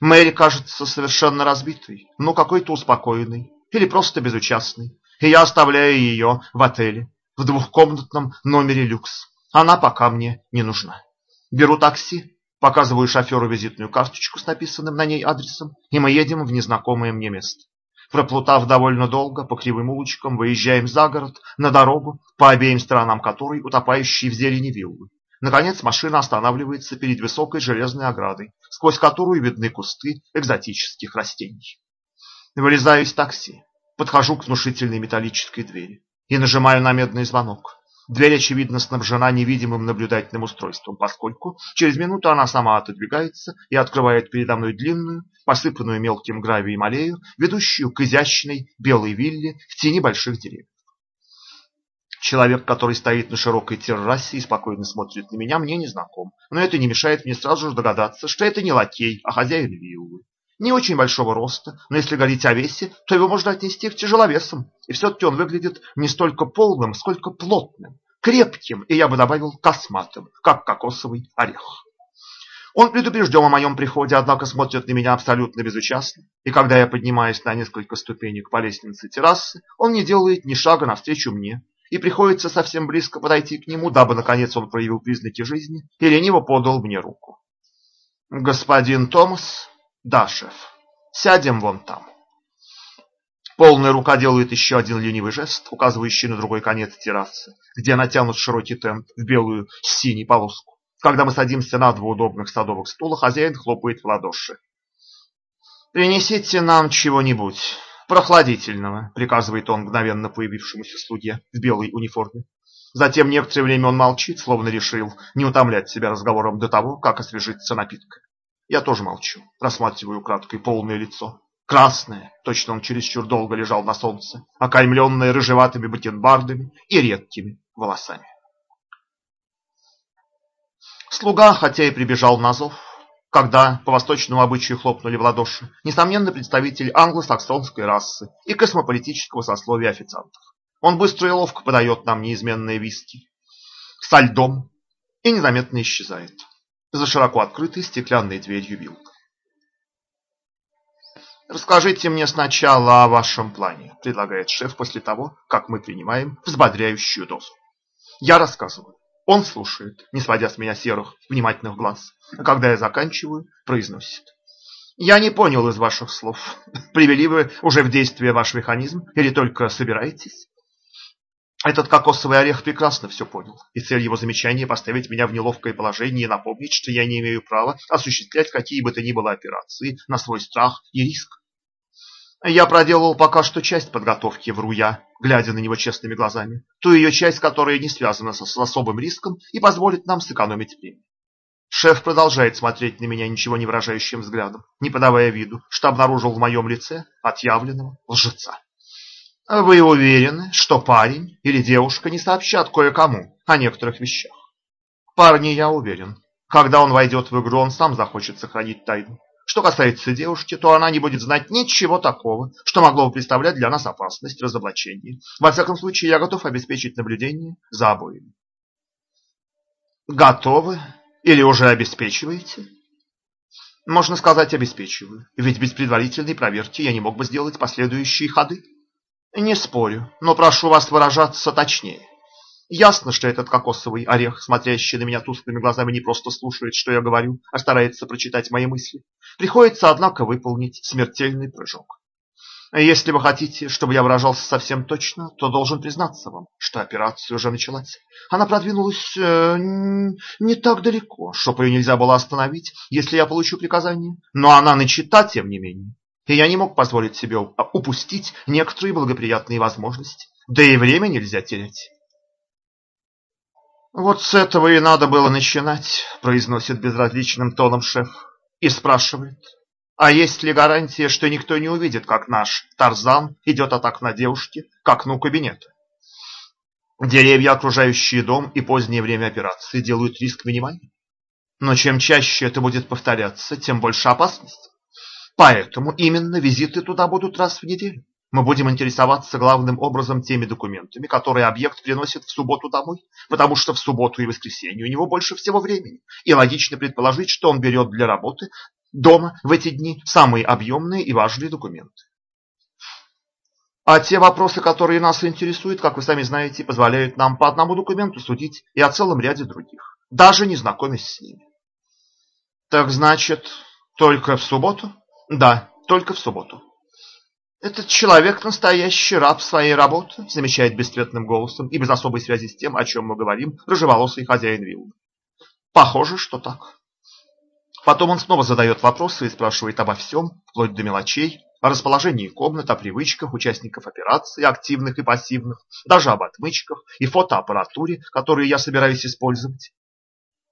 Мэри кажется совершенно разбитой, ну какой-то успокоенной или просто безучастной. И я оставляю ее в отеле, в двухкомнатном номере люкс. Она пока мне не нужна. Беру такси, показываю шоферу визитную карточку с написанным на ней адресом, и мы едем в незнакомое мне место. Проплутав довольно долго по кривым улочкам, выезжаем за город, на дорогу, по обеим сторонам которой утопающие в зелени виллы. Наконец машина останавливается перед высокой железной оградой, сквозь которую видны кусты экзотических растений. Вылезаю из такси, подхожу к внушительной металлической двери и нажимаю на медный звонок. Дверь, очевидно, снабжена невидимым наблюдательным устройством, поскольку через минуту она сама отодвигается и открывает передо мной длинную, посыпанную мелким гравием аллею, ведущую к изящной белой вилле в тени больших деревьев. Человек, который стоит на широкой террасе и спокойно смотрит на меня, мне не знаком. Но это не мешает мне сразу же догадаться, что это не лакей, а хозяин виллы. Не очень большого роста, но если говорить о весе, то его можно отнести к тяжеловесам. И все-таки он выглядит не столько полным, сколько плотным, крепким, и я бы добавил косматым, как кокосовый орех. Он предупрежден о моем приходе, однако смотрит на меня абсолютно безучастно, и когда я поднимаюсь на несколько ступенек по лестнице террасы, он не делает ни шага навстречу мне, и приходится совсем близко подойти к нему, дабы, наконец, он проявил признаки жизни и лениво подал мне руку. «Господин Томас?» «Да, шеф. Сядем вон там». Полная рука делает еще один ленивый жест, указывающий на другой конец террасы, где натянут широкий тент в белую с синей полоску. Когда мы садимся на два удобных садовых стула, хозяин хлопает в ладоши. «Принесите нам чего-нибудь. «Прохладительного», — приказывает он мгновенно появившемуся слуге в белой униформе. Затем некоторое время он молчит, словно решил не утомлять себя разговором до того, как освежится напитка. Я тоже молчу, рассматриваю краткое полное лицо. красное, точно он чересчур долго лежал на солнце, окаймленное рыжеватыми бакенбардами и редкими волосами. Слуга, хотя и прибежал на зов, когда по восточному обычаю хлопнули в ладоши, несомненно представитель англосаксонской расы и космополитического сословия официантов. Он быстро и ловко подает нам неизменные виски со льдом и незаметно исчезает за широко открытой стеклянной дверью вилка. «Расскажите мне сначала о вашем плане», – предлагает шеф после того, как мы принимаем взбодряющую дозу. Я рассказываю. Он слушает, не сводя с меня серых, внимательных глаз. А когда я заканчиваю, произносит. Я не понял из ваших слов. Привели вы уже в действие ваш механизм или только собираетесь? Этот кокосовый орех прекрасно все понял, и цель его замечания поставить меня в неловкое положение и напомнить, что я не имею права осуществлять какие бы то ни было операции на свой страх и риск. Я проделал пока что часть подготовки, вру я, глядя на него честными глазами, ту ее часть, которая не связана с, с особым риском и позволит нам сэкономить время. Шеф продолжает смотреть на меня ничего не выражающим взглядом, не подавая виду, что обнаружил в моем лице отъявленного лжеца. Вы уверены, что парень или девушка не сообщат кое-кому о некоторых вещах? Парни, я уверен. Когда он войдет в игру, он сам захочет сохранить тайну. Что касается девушки, то она не будет знать ничего такого, что могло бы представлять для нас опасность разоблачения. Во всяком случае, я готов обеспечить наблюдение за обоими. Готовы? Или уже обеспечиваете? Можно сказать, обеспечиваю. Ведь без предварительной проверки я не мог бы сделать последующие ходы. Не спорю, но прошу вас выражаться точнее. Ясно, что этот кокосовый орех, смотрящий на меня тусклыми глазами, не просто слушает, что я говорю, а старается прочитать мои мысли. Приходится, однако, выполнить смертельный прыжок. Если вы хотите, чтобы я выражался совсем точно, то должен признаться вам, что операция уже началась. Она продвинулась э, не так далеко, чтобы ее нельзя было остановить, если я получу приказание. Но она начата, тем не менее и я не мог позволить себе упустить некоторые благоприятные возможности. Да и время нельзя терять. «Вот с этого и надо было начинать», – произносит безразличным тоном шеф и спрашивает, «А есть ли гарантия, что никто не увидит, как наш Тарзан идет от окна девушки к окну кабинета?» Деревья, окружающие дом и позднее время операции делают риск минимальным. Но чем чаще это будет повторяться, тем больше опасность. Поэтому именно визиты туда будут раз в неделю. Мы будем интересоваться главным образом теми документами, которые объект приносит в субботу домой, потому что в субботу и воскресенье у него больше всего времени, и логично предположить, что он берет для работы дома в эти дни самые объемные и важные документы. А те вопросы, которые нас интересуют, как вы сами знаете, позволяют нам по одному документу судить и о целом ряде других, даже не знакомясь с ними. Так значит, только в субботу? Да, только в субботу. Этот человек настоящий раб своей работы, замечает бесцветным голосом и без особой связи с тем, о чем мы говорим, рыжеволосый хозяин виллы. Похоже, что так. Потом он снова задает вопросы и спрашивает обо всем, вплоть до мелочей, о расположении комнат, о привычках участников операции, активных и пассивных, даже об отмычках и фотоаппаратуре, которые я собираюсь использовать.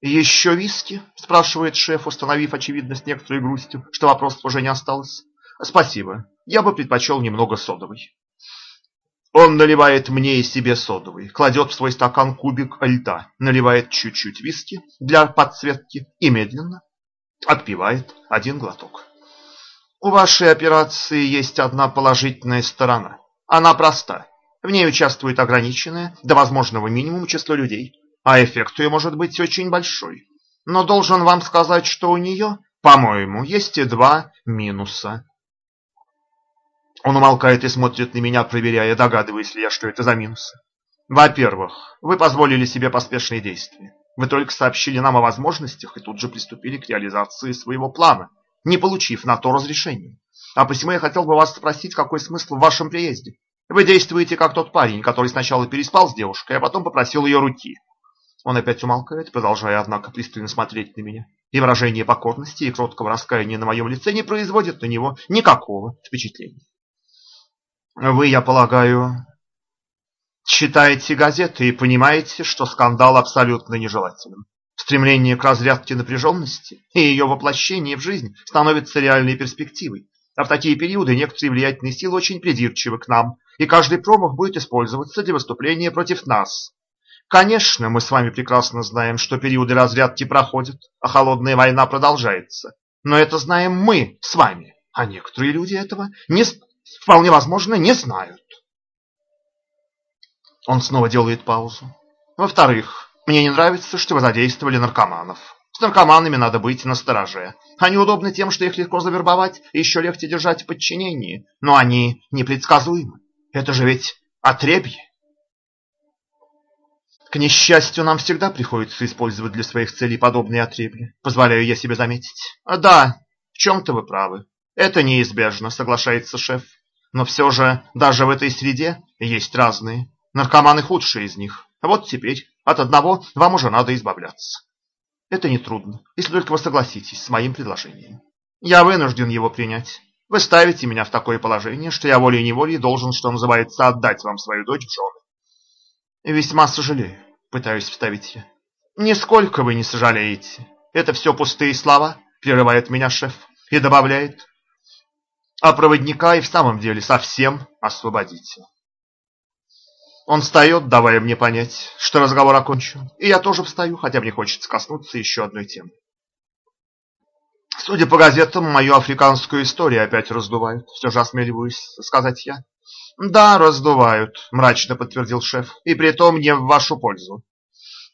«Еще виски?» – спрашивает шеф, установив, очевидно, с некоторой грустью, что вопросов уже не осталось. «Спасибо. Я бы предпочел немного содовой». Он наливает мне и себе содовый, кладет в свой стакан кубик льда, наливает чуть-чуть виски для подсветки и медленно отпивает один глоток. У вашей операции есть одна положительная сторона. Она проста. В ней участвует ограниченное до возможного минимума число людей а эффект ее может быть очень большой. Но должен вам сказать, что у нее, по-моему, есть и два минуса. Он умолкает и смотрит на меня, проверяя, догадываюсь ли я, что это за минусы. Во-первых, вы позволили себе поспешные действия. Вы только сообщили нам о возможностях и тут же приступили к реализации своего плана, не получив на то разрешения. А посему я хотел бы вас спросить, какой смысл в вашем приезде. Вы действуете как тот парень, который сначала переспал с девушкой, а потом попросил ее руки. Он опять умолкает, продолжая, однако, пристально смотреть на меня. И выражение покорности и кроткого раскаяния на моем лице не производит на него никакого впечатления. Вы, я полагаю, читаете газеты и понимаете, что скандал абсолютно нежелателен. Стремление к разрядке напряженности и ее воплощение в жизнь становится реальной перспективой. А в такие периоды некоторые влиятельные силы очень придирчивы к нам, и каждый промах будет использоваться для выступления против нас. Конечно, мы с вами прекрасно знаем, что периоды разрядки проходят, а холодная война продолжается. Но это знаем мы с вами, а некоторые люди этого не, вполне возможно не знают. Он снова делает паузу. Во-вторых, мне не нравится, что вы задействовали наркоманов. С наркоманами надо быть настороже. Они удобны тем, что их легко завербовать и еще легче держать в подчинении. Но они непредсказуемы. Это же ведь отребье. К несчастью, нам всегда приходится использовать для своих целей подобные отребья. Позволяю я себе заметить. Да, в чем-то вы правы. Это неизбежно, соглашается шеф. Но все же, даже в этой среде есть разные. Наркоманы худшие из них. Вот теперь от одного вам уже надо избавляться. Это нетрудно, если только вы согласитесь с моим предложением. Я вынужден его принять. Вы ставите меня в такое положение, что я волей-неволей должен, что называется, отдать вам свою дочь в жены. Весьма сожалею, пытаюсь вставить я. Нисколько вы не сожалеете. Это все пустые слова, прерывает меня шеф и добавляет. А проводника и в самом деле совсем освободите. Он встает, давая мне понять, что разговор окончен. И я тоже встаю, хотя мне хочется коснуться еще одной темы. Судя по газетам, мою африканскую историю опять раздувают. Все же осмеливаюсь сказать я. Да, раздувают, мрачно подтвердил шеф. И при том не в вашу пользу.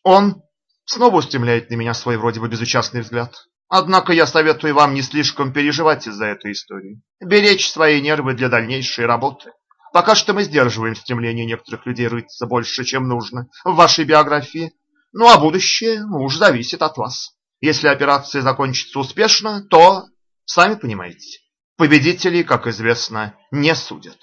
Он снова устремляет на меня свой вроде бы безучастный взгляд. Однако я советую вам не слишком переживать из-за этой истории. Беречь свои нервы для дальнейшей работы. Пока что мы сдерживаем стремление некоторых людей рыться больше, чем нужно в вашей биографии. Ну а будущее ну, уж зависит от вас. Если операция закончится успешно, то, сами понимаете, победителей, как известно, не судят.